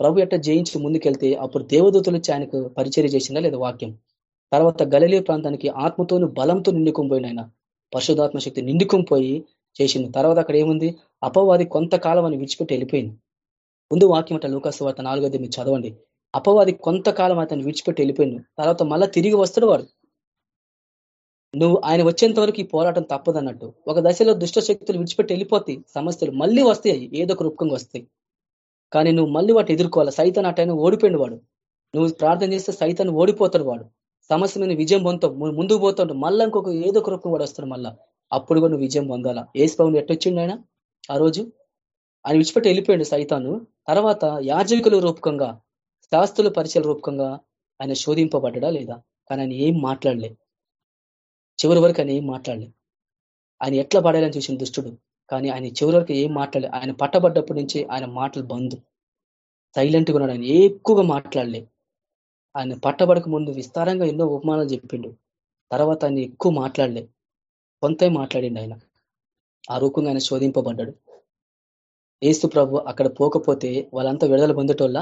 ప్రభు ఎట్ట జయించి ముందుకెళ్తే అప్పుడు దేవదూతలు వచ్చి ఆయనకు పరిచయం చేసిందా లేదా వాక్యం? తర్వాత గలలీ ప్రాంతానికి ఆత్మతోను బలంతో నిండుకుపోయిన ఆయన పరిశుధాత్మ శక్తి నిండుకుపోయి చేసింది. తర్వాత అక్కడ ఏముంది? అపవాది కొంతకాలం అని విడిచిపెట్టి వెళ్ళిపోయింది. ముందు వాక్యం అట్ట లూకాసు వార్త నాలుగోది మీరు చదవండి. అపవాది కొంతకాలం అతను విడిచిపెట్టి వెళ్ళిపోయింది తర్వాత మళ్ళా తిరిగి వస్తాడు వాడు. నువ్వు ఆయన వచ్చేంత వరకు ఈ పోరాటం తప్పదన్నట్టు. ఒక దశలో దుష్ట శక్తులు విడిచిపెట్టి వెళ్ళిపోతాయి సమస్యలు మళ్ళీ వస్తాయి. ఏదో ఒక రూపంగా వస్తాయి. కానీ నువ్వు మళ్ళీ వాటి ఎదుర్కోవాలి? సైతాన్ అటైనా ఓడిపోయింది వాడు. నువ్వు ప్రార్థన చేస్తే సైతాన్ని ఓడిపోతాడు వాడు. సమస్య మీద విజయం పొందుతావు ముందుకు పోతాడు. మళ్ళీ ఇంకొక ఏదో ఒక రూపం వాడు వస్తాడు మళ్ళా. అప్పుడు కూడా నువ్వు విజయం పొందాలా? ఏసు పవన్ ఎట్టొచ్చిండు ఆయన? ఆ రోజు? ఆయన విడిచిపెట్టి వెళ్ళిపోయాడు సైతాను. తర్వాత యాజకుల రూపకంగా శాస్త్రుల పరిచయాల రూపకంగా ఆయన శోధింపబడ్డా లేదా? కానీ ఆయన ఏం మాట్లాడలే. చివరి వరకు ఆయన ఏం మాట్లాడలే. ఆయన ఎట్లా పడాలని చూసిన దుష్టుడు. కానీ ఆయన చివరి వరకు ఏం మాట్లాడలే. ఆయన పట్టబడ్డప్పటి నుంచి ఆయన మాటలు బంధు సైలెంట్గా ఉన్నాడు. ఆయన ఎక్కువగా మాట్లాడలే. ఆయన పట్టబడక ముందు విస్తారంగా ఎన్నో ఉపమానాలు చెప్పిండు. తర్వాత ఆయన ఎక్కువ మాట్లాడలే. కొంత మాట్లాడిండు ఆయన. ఆ రూపంగా ఆయన శోధింపబడ్డాడు. ఏస్తు ప్రభు అక్కడ పోకపోతే వాళ్ళంతా విడుదల పొందటోళ్ళ.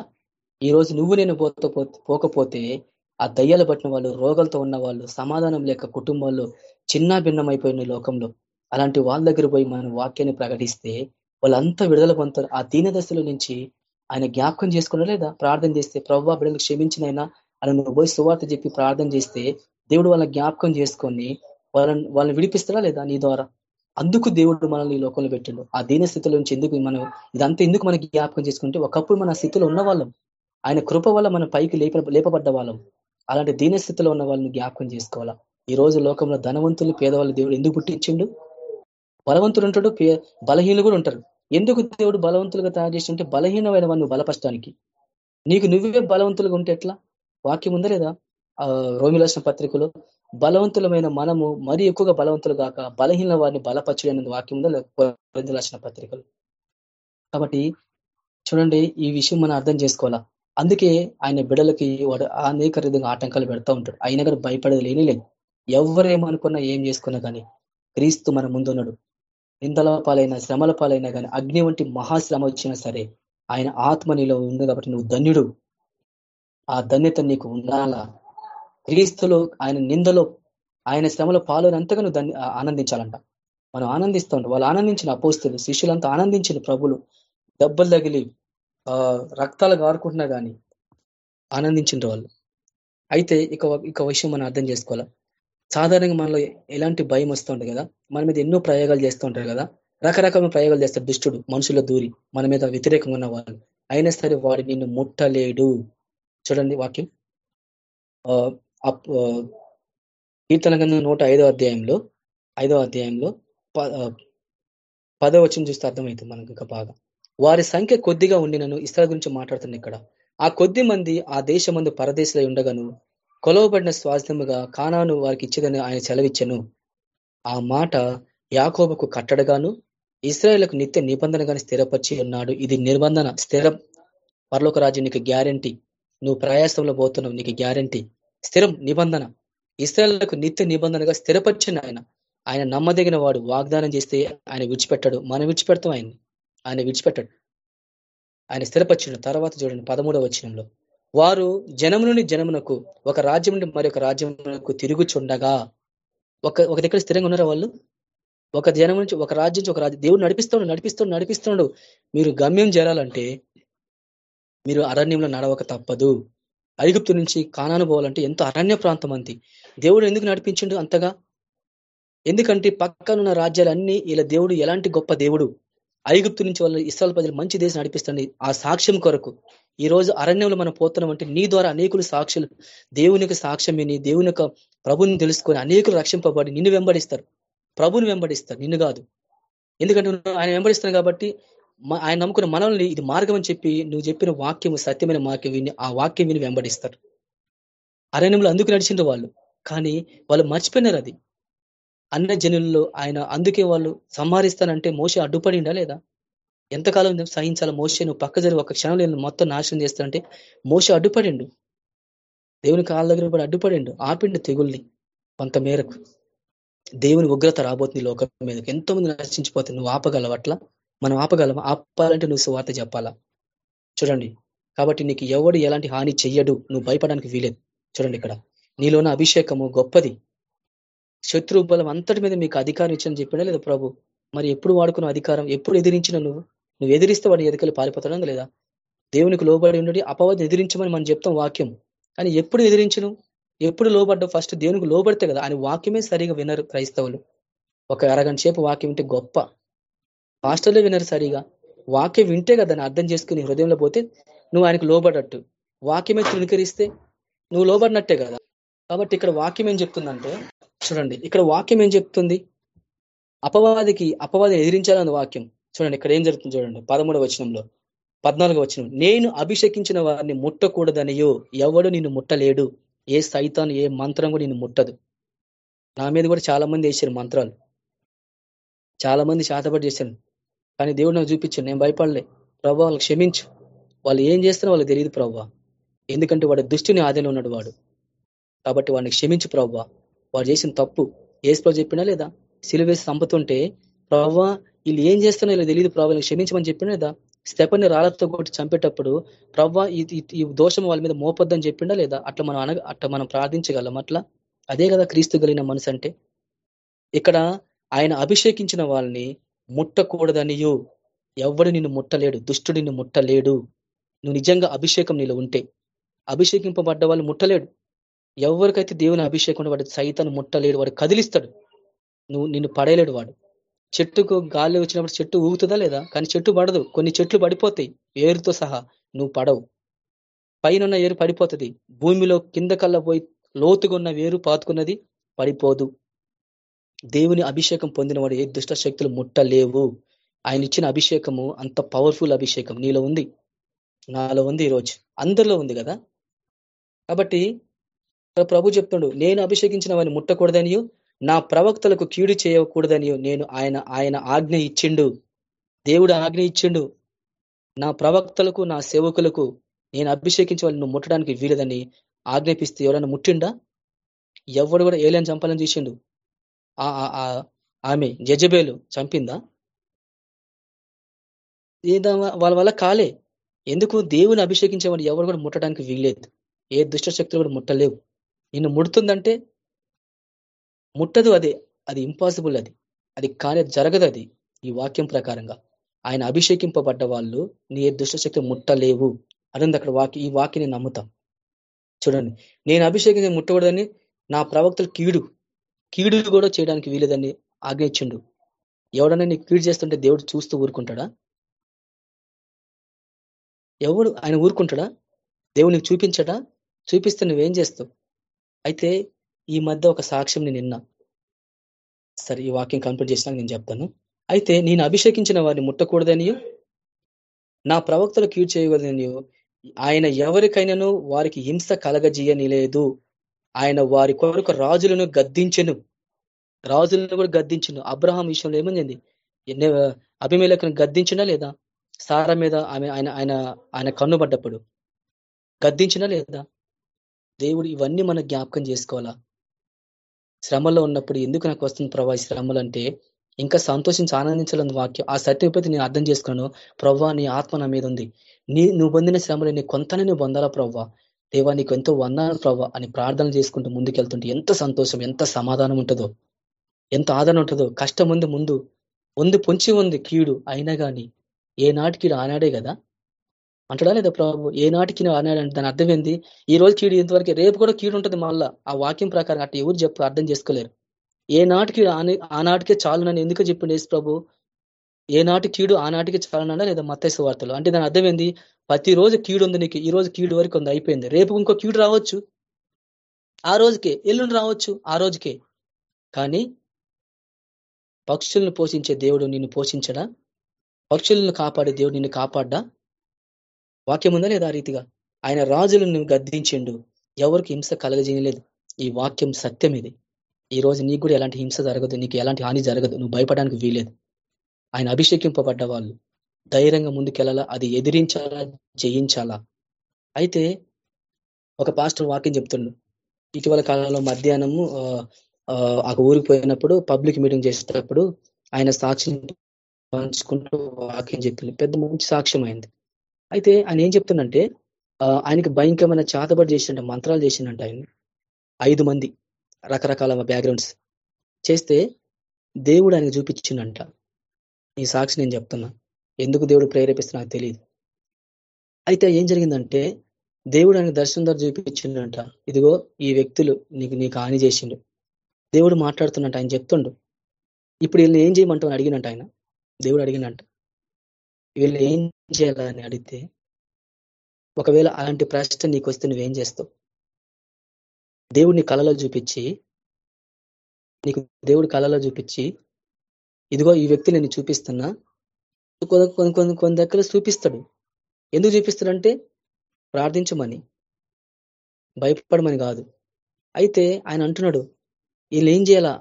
ఈ రోజు నువ్వు నేను పోకపోతే ఆ దయ్యాలు పట్టిన వాళ్ళు రోగాలతో ఉన్న వాళ్ళు సమాధానం లేక కుటుంబాల్లో చిన్న భిన్నమైపోయిన లోకంలో. అలాంటి వాళ్ళ దగ్గర పోయి మనం వాక్యాన్ని ప్రకటిస్తే వాళ్ళంతా విడుదల పొందుతారు. ఆ దీన దశలో నుంచి ఆయన జ్ఞాపకం చేసుకున్నా లేదా? ప్రార్థన చేస్తే ప్రభావ బిడ్డలు క్షమించినైనా అలా నువ్వు పోయి సువార్త చెప్పి ప్రార్థన చేస్తే దేవుడు వాళ్ళ జ్ఞాపకం చేసుకొని వాళ్ళని వాళ్ళని విడిపిస్తారా లేదా నీ ద్వారా? అందుకు దేవుడు మనల్ని ఈ లోకంలో పెట్టిండు. ఆ దీన స్థితిలో నుంచి ఎందుకు మనం ఇదంతా ఎందుకు మనకి జ్ఞాపకం చేసుకుంటే ఒకప్పుడు మన స్థితిలో ఉన్న వాళ్ళం ఆయన కృప వల్ల మన పైకి లేప లేపబడ్డ వాళ్ళం. అలాంటి దీన స్థితిలో ఉన్న వాళ్ళని జ్ఞాపకం చేసుకోవాలా? ఈ రోజు లోకంలో ధనవంతులు పేదవాళ్ళు దేవుడు ఎందుకు పుట్టించిండు? బలవంతులు ఉంటాడు బలహీనులు కూడా ఉంటారు. ఎందుకు దేవుడు బలవంతులుగా తయారు చేసింటే బలహీనమైన వాడిని బలపరచడానికి. నీకు నువ్వే బలవంతులుగా ఉంటే ఎట్లా? వాక్యం ఉందా లేదా? రోమిలాసిన పత్రికలో బలవంతులమైన మనము మరీ ఎక్కువగా బలవంతులు కాక బలహీన వారిని బలపరచడం వాక్యం ఉందా? రాసిన పత్రికలు? కాబట్టి చూడండి ఈ విషయం మనం అర్థం చేసుకోవాలా? అందుకే ఆయన బిడలకి వాడు అనేక విధంగా ఆటంకాలు పెడతా ఉంటాడు. అయినా కానీ భయపడేది లేని లేదు. ఎవరేమనుకున్నా ఏం చేసుకున్నా కానీ క్రీస్తు మన ముందున్నాడు నిందల పాలైనా శ్రమల పాలైనా కానీ అగ్ని వంటి మహాశ్రమ వచ్చినా సరే ఆయన ఆత్మ నీలో ఉంది కాబట్టి నువ్వు ధన్యుడు. ఆ ధన్యత నీకు ఉండాలా? క్రీస్తులో ఆయన నిందలో ఆయన శ్రమలో పాల్గొనంతగా నువ్వు దాన్ని ఆనందించాలంట. మనం ఆనందిస్తూ ఉంటాం వాళ్ళు ఆనందించిన అపోస్తులు శిష్యులంతా ఆనందించిన ప్రభులు దెబ్బలు తగిలి రక్తాలు గారుకుంటున్నా కానీ ఆనందించిన వాళ్ళు. అయితే ఇక ఇక విషయం మనం అర్థం చేసుకోవాలా? సాధారణంగా మనలో ఎలాంటి భయం వస్తుంటుంది కదా? మన మీద ఎన్నో ప్రయోగాలు చేస్తూ ఉంటారు కదా? రకరకాల ప్రయోగాలు చేస్తారు దుష్టుడు మనుషుల దూరి మన మీద వ్యతిరేకంగా ఉన్న వాళ్ళు. అయినా సరే వాడు నిన్ను ముట్టలేడు. చూడండి వాక్యం. కీర్తన గంధం నూట ఐదో అధ్యాయంలో ఐదో అధ్యాయంలో పదో వచ్చిన చూస్తే అర్థమవుతుంది మనకు ఇంకా బాగా. వారి సంఖ్య కొద్దిగా ఉండి నన్ను ఇస్రాయల్ గురించి మాట్లాడుతున్నా ఇక్కడ. ఆ కొద్ది మంది ఆ దేశమందు పరదేశంలో ఉండగాను. కొలవబడిన స్వాస్థ్యముగా కానాను వారికి ఇచ్చేదని ఆయన సెలవిచ్చను. ఆ మాట యాకోబకు కట్టడగాను ఇస్రాయేళ్ళకు నిత్య నిబంధనగాని స్థిరపరిచి ఉన్నాడు. ఇది నిబంధన స్థిర పర్లోక రాజ్యం నీకు గ్యారంటీ. నువ్వు ప్రయాసంలో పోతున్నావు నీకు గ్యారంటీ. స్థిరం నిబంధన. ఇస్రాయలకు నిత్య నిబంధనగా స్థిరపరిచిన ఆయన. ఆయన నమ్మదగిన వాడు. వాగ్దానం చేస్తే ఆయన విడిచిపెట్టాడు. మనం విడిచిపెడతాం ఆయన్ని. ఆయన విడిచిపెట్టాడు. ఆయన స్థిరపరిచిన తర్వాత చూడండి పదమూడవ వచనంలో. వారు జనము నుండి జనమునకు ఒక రాజ్యం నుండి మరి ఒక రాజ్యమునకు తిరుగుచుండగా. ఒక ఒక దగ్గర స్థిరంగా ఉన్నారా వాళ్ళు? ఒక జనం నుంచి ఒక రాజ్యం నుంచి ఒక రాజ్యం. దేవుడు నడిపిస్తాడు నడిపిస్తాడు నడిపిస్తున్నాడు. మీరు గమ్యం చేరాలంటే మీరు అరణ్యంలో నడవక తప్పదు. ఐగుప్తు నుంచి కానాను పోవాలంటే ఎంతో అరణ్య ప్రాంతం అంది. దేవుడు ఎందుకు నడిపించిండు అంతగా? ఎందుకంటే పక్కనున్న రాజ్యాలన్నీ ఇలా దేవుడు ఎలాంటి గొప్ప దేవుడు? ఐగుప్తు నుంచి వాళ్ళ ఇస్రాల్ ప్రజలు మంచి దేశం నడిపిస్తుంది ఆ సాక్ష్యం కొరకు. ఈ రోజు అరణ్యంలో మనం పోతున్నాం అంటే నీ ద్వారా అనేకులు సాక్షులు దేవునికి సాక్ష్యం విని దేవుని యొక్క ప్రభుని తెలుసుకొని అనేకులు రక్షింపబడి నిన్ను వెంబడిస్తారు. ప్రభుని వెంబడిస్తారు నిన్ను కాదు. ఎందుకంటే ఆయన వెంబడిస్తున్నాను కాబట్టి ఆయన నమ్ముకున్న మనల్ని ఇది మార్గం అని చెప్పి నువ్వు చెప్పిన వాక్యం సత్యమైన వాక్యం విని ఆ వాక్యం విని వెంబడిస్తారు. అరణ్యంలో అందుకు నడిచిండ్రు వాళ్ళు. కానీ వాళ్ళు మర్చిపోయినారు అది. అన్న జనుల్లో ఆయన అందుకే వాళ్ళు సంహరిస్తానంటే మోస అడ్డుపడిండా లేదా? ఎంతకాలం సహించాలో మోస నువ్వు పక్క జరిగి ఒక క్షణం నేను మొత్తం నాశనం చేస్తానంటే మోస అడ్డుపడిండు. దేవుని కాళ్ళ దగ్గర కూడా అడ్డుపడిండు. ఆపిండు తెగుల్ని కొంత మేరకు దేవుని ఉగ్రత రాబోతుంది లోకం మీదకి. ఎంతో మంది నశించిపోతుంది నువ్వు ఆపగలవు అట్లా మనం ఆపగలం ఆపాలంటే నువ్వు సువార్త చెప్పాలా? చూడండి కాబట్టి నీకు ఎవడు ఎలాంటి హాని చెయ్యడు నువ్వు భయపడడానికి వీలేదు. చూడండి ఇక్కడ నీలోన అభిషేకము గొప్పది. శత్రు బలం అంతటి మీద మీకు అధికారం ఇచ్చని చెప్పినా లేదా ప్రభు? మరి ఎప్పుడు వాడుకున్న అధికారం? ఎప్పుడు ఎదిరించిన నువ్వు? నువ్వు ఎదిరిస్తే వాడిని ఎదుకలు పారిపోతాడు లేదా? దేవునికి లోబడి ఉండడి అపవాదం ఎదిరించమని మనం చెప్తాం వాక్యం. కానీ ఎప్పుడు ఎదిరించను? ఎప్పుడు లోబడ్డావు? ఫస్ట్ దేవునికి లోబడితే కదా ఆయన వాక్యమే సరిగా వినరు క్రైస్తవులు. ఒక అరగంట సేపు వాక్యం ఉంటే గొప్ప. పాస్టర్లే వినరు సరిగా. వాక్యం వింటే కదా దాన్ని అర్థం చేసుకుని హృదయంలో పోతే నువ్వు ఆయనకు లోబడట్టు. వాక్యమే తృణీకరిస్తే నువ్వు లోబడినట్టే కదా. కాబట్టి ఇక్కడ వాక్యం ఏం చెప్తుందంటే చూడండి ఇక్కడ వాక్యం ఏం చెప్తుంది? అపవాదికి అపవాది ఎదిరించాలని వాక్యం. చూడండి ఇక్కడ ఏం జరుగుతుంది చూడండి పదమూడవ వచనంలో పద్నాలుగు వచనం. నేను అభిషేకించిన వారిని ముట్టకూడదనియో ఎవడు నిన్ను ముట్టలేడు. ఏ సైతాన్ ఏ మంత్రం కూడా నిన్ను ముట్టదు. నా మీద కూడా చాలా మంది వేసారు మంత్రాలు. చాలా మంది శాతపడి చేశారు. కానీ దేవుడు నాకు చూపించాను నేను భయపడలే. ప్రభావ వాళ్ళు క్షమించు. వాళ్ళు ఏం చేస్తారో వాళ్ళకి తెలియదు ప్రభావ ఎందుకంటే వాడు దుష్టిని ఆదిలో ఉన్నాడు వాడు. కాబట్టి వాడిని క్షమించు ప్రవ్వ వాడు చేసిన తప్పు ఏసుప్రభు చెప్పినా లేదా? సిలువేసి చంపుతుంటే ప్రభావ వీళ్ళు ఏం చేస్తున్నా ఇలా తెలియదు ప్రభావ క్షమించమని చెప్పినా లేదా? స్టెపన్ని రాళ్ళతో కొట్టి చంపేటప్పుడు ప్రభా ఈ దోషం వాళ్ళ మీద మోపొద్దని చెప్పిండా లేదా? అట్లా మనం అనగ అట్లా మనం ప్రార్థించగలం అట్లా? అదే కదా క్రీస్తు కలిగిన మనసు అంటే. ఇక్కడ ఆయన అభిషేకించిన వాళ్ళని ముట్టకూడదనియు. ఎవడు నిన్ను ముట్టలేడు దుష్టుడు నిన్ను ముట్టలేడు. నువ్వు నిజంగా అభిషేకం నీలో ఉంటే. అభిషేకింపబడ్డ వాళ్ళు ముట్టలేడు. ఎవరికైతే దేవుని అభిషేకం వాడు సైతాన్ని ముట్టలేడు వాడు కదిలిస్తాడు. నువ్వు నిన్ను పడేయలేడు వాడు. చెట్టుకు గాలి వచ్చినప్పుడు చెట్టు ఊగుతుందా లేదా? కానీ చెట్టు పడదు. కొన్ని చెట్లు పడిపోతాయి. ఏరుతో సహా నువ్వు పడవు. పైన ఏరు పడిపోతుంది. భూమిలో కింద కల్లా పోయి లోతుగా ఉన్న వేరు పాతుకున్నది పడిపోదు. దేవుని అభిషేకం పొందినవాడు ఏ దుష్ట శక్తులు ముట్టలేవు. ఆయన ఇచ్చిన అభిషేకము అంత పవర్ఫుల్ అభిషేకం. నీలో ఉంది. నాలో ఉంది ఈరోజు అందరిలో ఉంది కదా? కాబట్టి ప్రభు చెప్తుండు నేను అభిషేకించిన వాడిని ముట్టకూడదనియో నా ప్రవక్తలకు కీడు చేయకూడదనియో నేను ఆయన ఆయన ఆజ్ఞ ఇచ్చిండు. దేవుడు ఆజ్ఞ ఇచ్చిండు. నా ప్రవక్తలకు నా సేవకులకు నేను అభిషేకించే వాళ్ళని ముట్టడానికి వీలదని ఆజ్ఞాపిస్తే ఎవరైనా ముట్టిండా? ఎవడు కూడా ఏలైనా చంపాలని చూసిండు. ఆమె జజబేలు చంపిందా? వాళ్ళ వల్ల కాలే. ఎందుకు దేవుని అభిషేకించేవాడు ఎవరు కూడా ముట్టడానికి వీల్లేదు. ఏ దుష్ట శక్తులు కూడా ముట్టలేవు. నిన్ను ముడుతుందంటే ముట్టదు అది. అది ఇంపాసిబుల్ అది. అది కానీ జరగదు అది ఈ వాక్యం ప్రకారంగా. ఆయన అభిషేకింపబడ్డ వాళ్ళు నీ ఏ దుష్టశక్తి ముట్టలేవు అదంతా అక్కడ వాకి ఈ వాక్యని నమ్ముతాం. చూడండి. నేను అభిషేకించి ముట్టకూడదని నా ప్రవక్తలు కీడు. కీడు కూడా చేయడానికి వీలేదని ఆజ్ఞించిండు ఎవడన్నా నీకు కీడు చేస్తుంటే దేవుడు చూస్తూ ఊరుకుంటాడా? ఎవడు ఆయన ఊరుకుంటాడా? దేవుడు నీకు చూపించడా? చూపిస్తే నువ్వేం చేస్తావు? అయితే ఈ మధ్య ఒక సాక్ష్యం నేను నిన్నా సరే ఈ వాక్యం కంప్లీట్ చేసినాక నేను చెప్తాను. అయితే నేను అభిషేకించిన వారిని ముట్టకూడదని నా ప్రవక్తలు కీడు చేయకూడదని ఆయన ఎవరికైనాను వారికి హింస కలగజీయని లేదు ఆయన వారి కొరకు రాజులను గద్దించెను. రాజులను కూడా గద్దించను. అబ్రహాం విషయంలో ఏమైంది అభిమేలకును గద్దించినా లేదా? సారా మీద ఆమె ఆయన ఆయన ఆయన కన్నుబడ్డప్పుడు గద్దించినా లేదా? దేవుడు ఇవన్నీ మనం జ్ఞాపకం చేసుకోవాలా? శ్రమలో ఉన్నప్పుడు ఎందుకు నాకు వస్తుంది ప్రభా శ్రమలు అంటే ఇంకా సంతోషించి ఆనందించాలని వాక్యం ఆ సత్యపతి నేను అర్థం చేసుకున్నాను ప్రవ్వా నీ ఆత్మ నా మీద ఉంది. నీ నువ్వు పొందిన శ్రమలు నీ కొంతనే నువ్వు పొందాలా ప్రవ్వా దేవా నీకు ఎంతో వందాలు ప్రవ్వా అని ప్రార్థన చేసుకుంటూ ముందుకెళ్తుంటే ఎంత సంతోషం ఎంత సమాధానం ఉంటుందో ఎంత ఆదరణ ఉంటుందో. కష్టం ఉంది ముందు ఉంది పొంచి ఉంది కీడు. అయినా కానీ ఏ నాటికి ఆనాడే కదా? అంటడా లేదా ప్రభు? ఏ నాటికి ఆనాడంటే దాని అర్థం ఏంది? ఈ రోజు కీడు ఇంతవరకు రేపు కూడా కీడు ఉంటుంది మళ్ళా. ఆ వాక్యం ప్రకారం అట్లా ఎవరు చెప్పు అర్థం చేసుకోలేరు. ఏ నాటికి ఆనాటికే చాలునని ఎందుకు చెప్పిండు యేసు ప్రభు? ఏనాటి కీడు ఆనాటికి చాలనన్నా లేదా మత్తైసు వార్తలు? అంటే దాని అర్థం ఏంది? ప్రతి రోజు కీడు ఉంది నీకు ఈ రోజు కీడు వరకు ఉంది అయిపోయింది. రేపు ఇంకో కీడు రావచ్చు. ఆ రోజుకే ఎల్లుండి రావచ్చు ఆ రోజుకే. కానీ పక్షులను పోషించే దేవుడు నిన్ను పోషించడా? పక్షులను కాపాడే దేవుడు నిన్ను కాపాడ్డా? వాక్యం ఉందా లేదా రీతిగా? ఆయన రాజులను గద్దించిండు. ఎవరికి హింస కలగజేయలేదు. ఈ వాక్యం సత్యం ఇది. ఈ రోజు నీకు కూడా ఎలాంటి హింస జరగదు నీకు ఎలాంటి హాని జరగదు. నువ్వు భయపడడానికి వీలేదు ఆయన అభిషేకింపబడ్డ వాళ్ళు ధైర్యంగా ముందుకెళ్ళాలా? అది ఎదిరించాలా? జయించాలా? అయితే ఒక పాస్టర్ వాక్యం చెప్తుండు. ఇటీవల కాలంలో మధ్యాహ్నము ఆ ఊరికి పోయినప్పుడు పబ్లిక్ మీటింగ్ చేసేటప్పుడు ఆయన సాక్ష్యం పంచుకుంటూ వాక్యం చెప్పింది పెద్ద మంచి సాక్ష్యం అయింది. అయితే ఆయన ఏం చెప్తుందంటే ఆయనకి భయంకరమైన చేతబడి చేసిండ మంత్రాలు చేసిండంట ఆయన. ఐదు మంది రకరకాల బ్యాక్గ్రౌండ్స్ చేస్తే దేవుడు ఆయనకు చూపించిండంట. ఈ సాక్షి నేను చెప్తున్నా. ఎందుకు దేవుడు ప్రేరేపిస్తున్నా నాకు తెలియదు అయితే ఏం జరిగిందంటే దేవుడు ఆయనకు దర్శనం ద్వారా చూపించిండంట. ఇదిగో ఈ వ్యక్తులు నీకు నీకు హాని చేసిండు. దేవుడు మాట్లాడుతున్నట్టు ఆయన చెప్తుండు. ఇప్పుడు వీళ్ళని ఏం చేయమంటావు అడిగినట్టు ఆయన. దేవుడు అడిగినట్ట వీళ్ళు ఏం చేయాలని అడిగితే ఒకవేళ అలాంటి ప్రశ్న నీకు వస్తే నువ్వేం చేస్తావు? దేవుడిని కళలో చూపించి నీకు దేవుడు కళలో చూపించి ఇదిగో ఈ వ్యక్తి నేను చూపిస్తున్నా. కొన్ని కొన్ని కొన్ని దగ్గర చూపిస్తాడు. ఎందుకు చూపిస్తాడంటే ప్రార్థించమని భయపడమని కాదు. అయితే ఆయన అంటున్నాడు వీళ్ళు ఏం చేయాలా?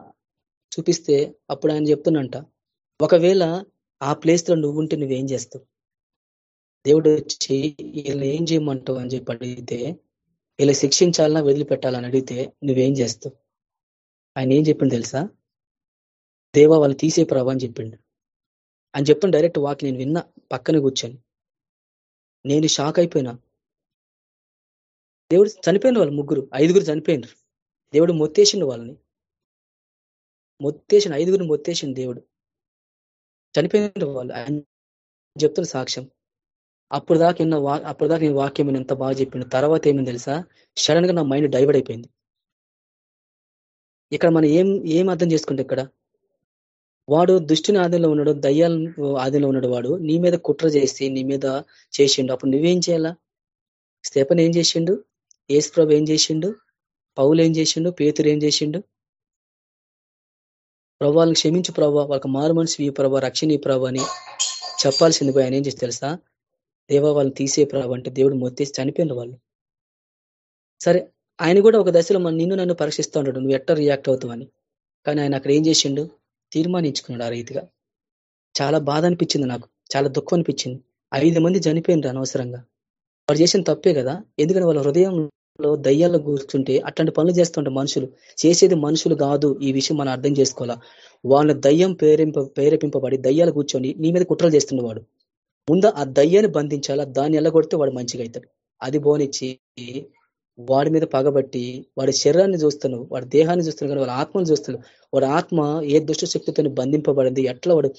చూపిస్తే అప్పుడు ఆయన చెప్తున్నంట ఒకవేళ ఆ ప్లేస్లో నువ్వుంటే నువ్వు ఉంటే నువ్వేం చేస్తావు? దేవుడు వచ్చి వీళ్ళు ఏం చేయమంటావు? అని చెప్పి అడిగితే వీళ్ళు శిక్షించాలన్నా వదిలిపెట్టాలని అడిగితే నువ్వేం చేస్తావు? ఆయన ఏం చెప్పింది తెలుసా? దేవా వాళ్ళు తీసే ప్రభా అని చెప్పిండు. అని చెప్పిన డైరెక్ట్ వాకి నేను విన్నా పక్కన కూర్చొని. నేను షాక్ అయిపోయినా. దేవుడు చనిపోయిన వాళ్ళు ముగ్గురు ఐదుగురు చనిపోయినారు. దేవుడు మొత్తేసిండు వాళ్ళని. మొత్తేసిన ఐదుగురు మొత్తేసిండు దేవుడు. చనిపోయిన వాళ్ళు చెప్తున్న సాక్ష్యం. అప్పుడు దాకా నిన్న వా అప్పుడు దాకా నేను వాక్యం ఎంత బాగా చెప్పిండు. తర్వాత ఏమని తెలుసా? సడన్గా నా మైండ్ డైవర్ట్ అయిపోయింది. ఇక్కడ మనం ఏం ఏం అర్థం చేసుకుంటే ఇక్కడ? వాడు దుష్టుని ఆదిలో ఉన్నాడు దయ్యాల ఆదిలో ఉన్నాడు వాడు. నీ మీద కుట్ర చేసి నీ మీద చేసిండు. అప్పుడు నువ్వేం చేయాలా? స్తేపన్ ఏం చేసిండు? ఏసుప్రభు ఏం చేసిండు? పౌలు ఏం చేసిండు? పేతురు ఏం చేసిండు? ప్రభావాలను క్షమించు ప్రభావ వాళ్ళకి మారు మనిషి ఈ ప్రభావ రక్షణ ఈ ప్రభావ అని చెప్పాల్సింది పోయి ఆయన ఏం చేసి తెలుసా? దేవా వాళ్ళని తీసే ప్రభావ అంటే దేవుడు మొత్తేసి చనిపోయిన వాళ్ళు. సరే ఆయన కూడా ఒక దశలో మన నిన్ను నన్ను పరీక్షిస్తూ ఉంటాడు నువ్వు ఎట్ట రియాక్ట్ అవుతావని కానీ ఆయన అక్కడ ఏం చేసిండు? తీర్మానించుకున్నాడు ఆ రీతిగా. చాలా బాధ అనిపించింది నాకు. చాలా దుఃఖం అనిపించింది ఐదు మంది చనిపోయినరు అనవసరంగా. వారు చేసిన తప్పే కదా? ఎందుకంటే వాళ్ళ హృదయంలో దయ్యాల్లో కూర్చుంటే అట్లాంటి పనులు చేస్తుంటే మనుషులు. చేసేది మనుషులు కాదు. ఈ విషయం మనం అర్థం చేసుకోవాలా? వాళ్ళ దయ్యం ప్రేరేంప ప్రేరేపింపబడి దయ్యాలు కూర్చొని నీ మీద కుట్రలు చేస్తున్నవాడు ముందు ఆ దయ్యాన్ని బంధించాలా? దాన్ని ఎల్లగొడితే వాడు మంచిగా అవుతాడు. అది బోనిచ్చి వాడి మీద పగబట్టి వాడి శరీరాన్ని చూస్తున్నావు వాడి దేహాన్ని చూస్తున్నావు కానీ వాడి ఆత్మను చూస్తున్నావు వాడి ఆత్మ ఏ దుష్ట శక్తితో బంధింపబడింది ఎట్లా వాడు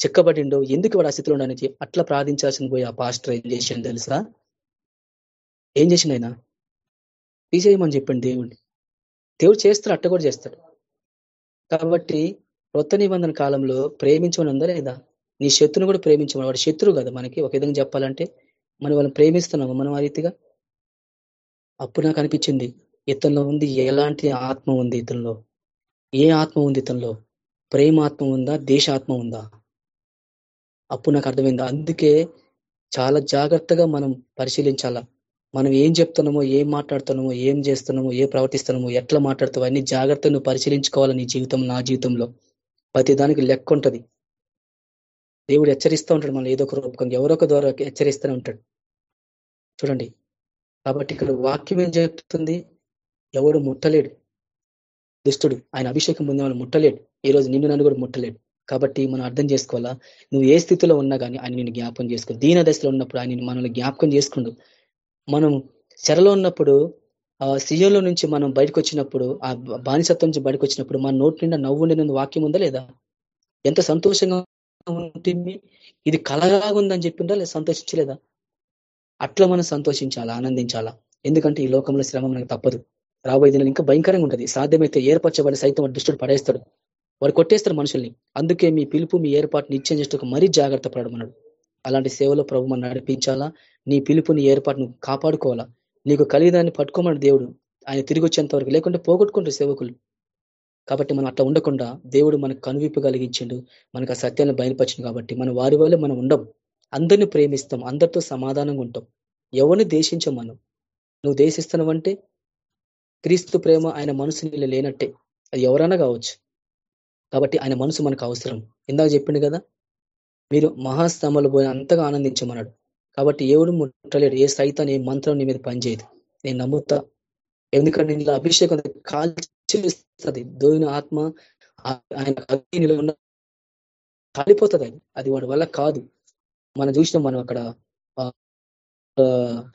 చెక్కబడిండో ఎందుకు వాడు ఆ స్థితిలో ఉండడానికి అట్లా ప్రార్థించాల్సింది పోయి ఆ పాస్టర్ ఏం చేసిండు తెలుసా? ఏం చేసిండు ఆయన? తీసేయమని చెప్పండి దేవుడిని దేవుడు చేస్తాడు అట్ట కూడా చేస్తాడు. కాబట్టి కొత్త నిబంధన కాలంలో ప్రేమించమని ఉందా లేదా? నీ శత్రువుని కూడా ప్రేమించమని వాడు శత్రువు కదా మనకి. ఒక విధంగా చెప్పాలంటే మనం వాళ్ళని ప్రేమిస్తున్నాము మనం ఆ రీతిగా? అప్పుడు నాకు అనిపించింది ఇతనిలో ఉంది ఎలాంటి ఆత్మ ఉంది ఇతనిలో? ఏ ఆత్మ ఉంది ఇతనిలో? ప్రేమ ఆత్మ ఉందా? దేశాత్మ ఉందా? అప్పుడు నాకు అర్థమైంది. అందుకే చాలా జాగ్రత్తగా మనం పరిశీలించాలా. మనం ఏం చెప్తున్నామో ఏం మాట్లాడుతున్నామో ఏం చేస్తున్నామో ఏ ప్రవర్తిస్తున్నామో ఎట్లా మాట్లాడుతావు అన్ని జాగ్రత్తలు నువ్వు పరిశీలించుకోవాలి నీ జీవితం నా జీవితంలో. ప్రతి దానికి లెక్క ఉంటుంది. దేవుడు హెచ్చరిస్తూ ఉంటాడు మనం ఏదో ఒక రూపకంగా ఎవరొక ఒక ద్వారా హెచ్చరిస్తూనే ఉంటాడు. చూడండి. కాబట్టి ఇక్కడ వాక్యం ఏం చెప్తుంది? ఎవడు ముట్టలేడు. దుష్టుడు ఆయన అభిషేకం పొందే వాళ్ళు ముట్టలేడు. ఈ రోజు నిన్ను నన్ను కూడా ముట్టలేడు. కాబట్టి మనం అర్థం చేసుకోవాలా? నువ్వు ఏ స్థితిలో ఉన్నా కానీ ఆయన నేను జ్ఞాపకం చేసుకో. దీన దశలో ఉన్నప్పుడు ఆయన మనల్ని జ్ఞాపకం చేసుకుండు. మనం చెరలో ఉన్నప్పుడు ఆ నుంచి మనం బయటకు వచ్చినప్పుడు ఆ బానిసత్వం నుంచి బయటకు వచ్చినప్పుడు మన నోటి నిండా నవ్వు ఉండిన వాక్యం ఉందా లేదా? ఎంత సంతోషంగా ఉంటుంది? ఇది కలగా ఉందని చెప్పిందా లేదా సంతోషించలేదా? అట్లా మనం సంతోషించాలా ఆనందించాలా? ఎందుకంటే ఈ లోకంలో శ్రమ మనకు తప్పదు. రాబోయే దినాలు ఇంకా భయంకరంగా ఉంటుంది. సాధ్యమైతే ఏర్పరచబడి సైతం దుష్టుడు పడేస్తాడు. వాడు కొట్టేస్తారు మనుషుల్ని. అందుకే మీ పిలుపు మీ ఏర్పాటు నిత్యం చేస్తూ మరీ జాగ్రత్త పడమన్నాడు. అలాంటి సేవలో ప్రభు మనం నడిపించాలా? నీ పిలుపుని ఏర్పాటును కాపాడుకోవాలా? నీకు కలిగిదాన్ని పట్టుకోమని దేవుడు. ఆయన తిరిగి వచ్చేంత వరకు లేకుంటే పోగొట్టుకుంటారు సేవకులు. కాబట్టి మనం అట్లా ఉండకుండా దేవుడు మనకు కనువిప్పు కలిగించిండు. మనకు ఆ సత్యాన్ని బయలుపరిచిండు కాబట్టి మన వారి వల్ల మనం ఉండం. అందరిని ప్రేమిస్తాం అందరితో సమాధానంగా ఉంటాం. ఎవరిని దేశించాం మనం నువ్వు దేశిస్తున్నావంటే క్రీస్తు ప్రేమ ఆయన మనసు లేనట్టే. అది ఎవరైనా కావచ్చు. కాబట్టి ఆయన మనసు మనకు అవసరం. ఇందాక చెప్పిండు కదా మీరు మహాస్తంభాలు పోయి అంతగా ఆనందించమన్నాడు కాబట్టి ఎవడు ముట్టలేడు ఏ సైతాన్ని ఏ మంత్రం నీ మీద పనిచేయదు. నేను నమ్ముతా. ఎందుకంటే నీళ్ళ అభిషేకం కాల్చేస్తుంది దోయిన ఆత్మ ఆయన అగ్నిలో ఉన్న కాలిపోతుంది అది. అది వాడి వల్ల కాదు. మనం చూసినాం మనం అక్కడ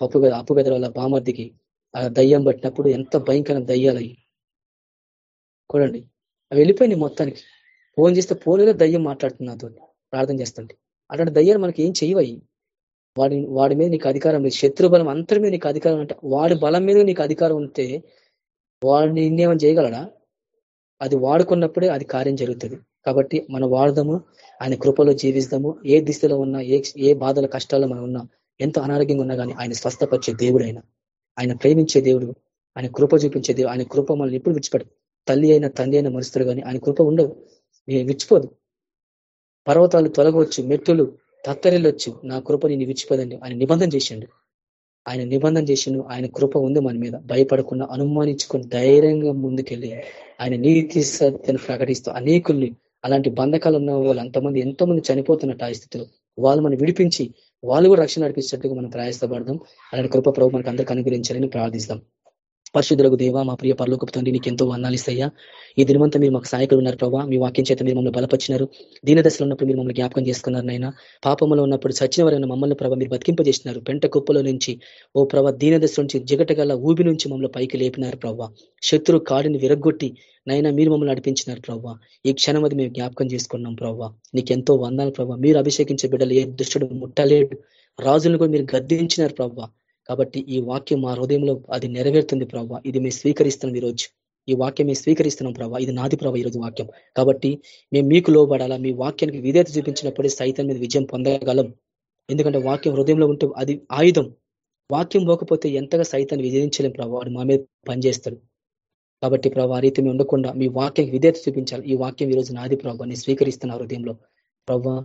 పప్పు అప్పు పెదల బామర్దికి ఆ దయ్యం పట్టినప్పుడు ఎంత భయంకరం దయ్యాలు అయ్యి. చూడండి. అవి వెళ్ళిపోయినాయి మొత్తానికి. ఫోన్ చేస్తే ఫోన్లో దయ్యం మాట్లాడుతున్నా ప్రార్థన చేస్తుంటే. అట్లాంటి దయ్యాలు మనకి ఏం చేయవయి వాడి వాడి మీద నీకు అధికారం లేదు. శత్రు బలం అంతటి మీద నీకు అధికారం అంటే వాడి బలం మీద నీకు అధికారం ఉంటే వాడిని ఇన్నేమని చేయగలడా? అది వాడుకున్నప్పుడే అది కార్యం జరుగుతుంది. కాబట్టి మనం వాడదాము ఆయన కృపలో జీవిస్తాము. ఏ దిశలో ఉన్నా ఏ ఏ బాధల కష్టాల్లో మనం ఉన్నా ఎంత అనారోగ్యంగా ఉన్నా కానీ ఆయన స్వస్థపరిచే దేవుడు ఆయన ఆయన ప్రేమించే దేవుడు ఆయన కృప చూపించే దేవుడు ఆయన కృప మనల్ని ఎప్పుడు విడిచిపెడు తల్లి అయిన తండ్రి అయిన మరుస్తారు కానీ ఆయన కృప ఉండవు. విడిచిపోదు. పర్వతాలు తొలగవచ్చు మెట్టులు తత్తరిల్లొచ్చు. నా కృప నేను విడిచిపోదండి. ఆయన నిబంధన చేసిండు. ఆయన నిబంధన చేసిండు. ఆయన కృప ఉంది మన మీద. భయపడకుండా అనుమానించుకొని ధైర్యంగా ముందుకెళ్ళి ఆయన నీతి సత్యను ప్రకటిస్తూ అనేకుల్ని అలాంటి బంధకాలు ఉన్న వాళ్ళు అంతమంది ఎంతో మంది చనిపోతున్నట్టు ఆ స్థితిలో వాళ్ళు మనం విడిపించి వాళ్ళు కూడా రక్షణ నడిపించేట్టుగా మనం ప్రయాసపడదాం. అలాంటి కృప ప్రభు మనకు అందరికీ అనుగ్రహించాలని ప్రార్థిస్తాం. పరిశుద్ధులకు దేవ మా ప్రియ పరలోకపు తండ్రి నీకు ఎంతో వందాలిస్తయ్యా ఈ దినవంతా మీరు మాకు సహాయకులు ఉన్నారు ప్రభావ మీ వాక్యం చేత మీరు మమ్మల్ని బలపరిచినారు. దీన దశలో ఉన్నప్పుడు మీరు మమ్మల్ని జ్ఞాపకం చేసుకున్నారు నైనా పాపంలో ఉన్నప్పుడు సచిన వారైన మమ్మల్ని ప్రభావ మీరు బతికింపజేసినారు. పెంట కుప్పలో నుంచి ఓ ప్రభావ దీన దశ నుంచి జిగటగల ఊబి నుంచి మమ్మల్ని పైకి లేపినారు ప్రభావ శత్రు కాడిని విరగొట్టి నైనా మీరు మమ్మల్ని నడిపించినారు ప్రవ్వా ఈ క్షణం అది మేము జ్ఞాపకం చేసుకున్నాం ప్రభావ నీకెంతో వందాలు ప్రభావ మీరు అభిషేకించే బిడ్డలు ఏ దుష్టుడు ముట్టలేడు. రాజులను కూడా మీరు గద్దించినారు ప్రవ్వా కాబట్టి ఈ వాక్యం మా హృదయంలో అది నెరవేరుతుంది ప్రభావ ఇది మేము స్వీకరిస్తున్నాం ఈరోజు. ఈ వాక్యం మేము స్వీకరిస్తున్నాం ప్రభావ ఇది నాది ప్రభావ ఈరోజు వాక్యం. కాబట్టి మేము మీకు లోబడాలా? మీ వాక్యానికి విధేత చూపించినప్పుడే సైతం మీద విజయం పొందగలం. ఎందుకంటే వాక్యం హృదయంలో ఉంటే అది ఆయుధం. వాక్యం పోకపోతే ఎంతగా సైతాన్ని విజయించలేం ప్రభావ వాడు మా మీద పనిచేస్తాడు. కాబట్టి ప్రభావ ఆ రీతి మేము ఉండకుండా మీ వాక్యానికి విధేత చూపించాలి. ఈ వాక్యం ఈరోజు నాది ప్రభావ నేను స్వీకరిస్తున్నా హృదయంలో. ప్రభావ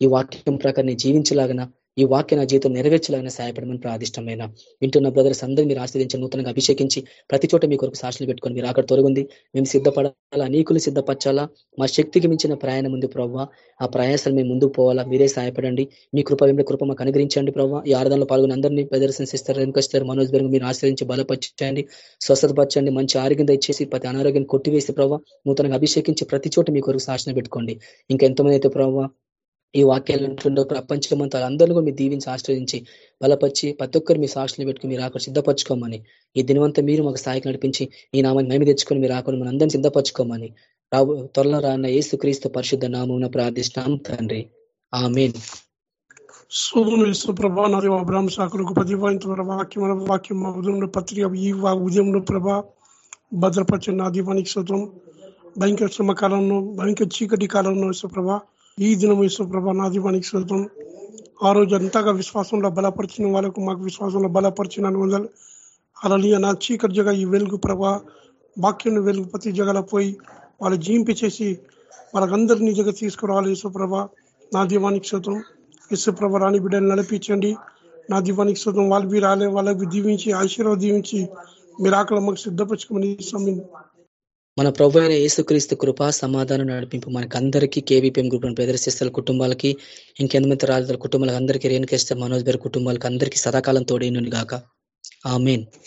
ఈ వాక్యం ప్రకారం జీవించలాగన ఈ వాక్య నా జీవితం నెరవేర్చాలని సహాయపడమని ప్రాదిష్టమైన వింటున్న బ్రదర్స్ అందరూ మీరు ఆశ్రదించి నూతనంగా అభిషేకించి ప్రతి చోట మీ కొరకు సాక్షులు పెట్టుకొని మీరు అక్కడ తొలగింది. మేము సిద్ధపడాలా అనేకులు సిద్ధపరచాలా? మా శక్తికి మించిన ప్రయాణం ఉంది ప్రవ్వ. ఆ ప్రయాసాలు మేము ముందుకు పోవాలా? మీరే సహాయపడండి. మీ కృప వెంట కృప మాకు అనుగ్రహించండి ప్రవ్వ. ఈ ఆరాధనలో పాల్గొని అందరినీ ప్రదర్శనిస్తారు వెనుకొస్తారు మనోజ్ బెరుగు మీరు ఆశ్రయించి బలపరచండి స్వస్థతపరచండి మంచి ఆరోగ్యం దయచేసి ప్రతి అనారోగ్యం కొట్టివేసి ప్రవ్వ నూతనంగా అభిషేకించి ప్రతి చోట మీ కొరకు సాక్షణ పెట్టుకోండి. ఇంకా ఎంతమంది అయితే ప్రవ్వ ఈ వాక్యాలు ఉంటుండో ప్రపంచమంతా అందరూ మీరు దీవించి ఆశ్రయించి బలపరిచి ప్రతి ఒక్కరు మీ సాక్షులు పెట్టుకుని మీరు ఆకలి సిద్ధపరచుకోమని. ఈ దినవంతా మీరు మాకు స్థాయికి నడిపించి ఈ నామాన్ని మేము తెచ్చుకొని మీరు ఆకలి మన అందరిని సిద్ధపరచుకోమని. రాబో త్వరలో రాన్న ఏసు క్రీస్తు పరిశుద్ధ నామం ప్రార్థిష్టాం తండ్రి. ఆ సోదరుని యేసు నాది అబ్రాహ్మ శాఖలకు పదివాయింత వాక్యం వాక్యం ఉదయంలో పత్రిక ఈ ఉదయంలో ప్రభా భద్రపరిచిన నా దీవానికి సూత్రం భయంకర శ్రమ కాలంలో భయంకర చీకటి కాలంలో సుప్రభ ఈ దినం విశ్వప్రభ నా దీవానికి ఆ రోజు అంతగా విశ్వాసంలో బలపరిచిన వాళ్ళకు మాకు విశ్వాసంలో బలపరిచిన వందలు అలలియ నా చీకటి జగ ఈ వెలుగు ప్రభ వాక్యం వెలుగు ప్రతి జగల పోయి వాళ్ళు జీంపించేసి వాళ్ళకందరినీ జగ తీసుకురావాలి యేసుప్రభ నా దీవానికి సూత్రం యేసుప్రభ రాణి బిడ్డని నడిపించండి. నా దీవానికి సూత్రం వాళ్ళు మీరు రాలే వాళ్ళకి దీవించి ఆశీర్వాదీవించి మీరు ఆకలి మాకు సిద్ధపరచుకోమని సమయం మన ప్రభు అయిన యేసుక్రీస్తు కృప సమాధానం నడిపింపు మనకి అందరికీ కేవీపీఎం గ్రూప్ ప్రదర్శిస్తున్న కుటుంబాలకి ఇంకెంతమంది రాజుల కుటుంబాలకు అందరికీ రేణుకేశ్వర మనోజ్ గారి కుటుంబాలకు అందరికీ సదాకాలం తోడైనను గాక ఆమెన్.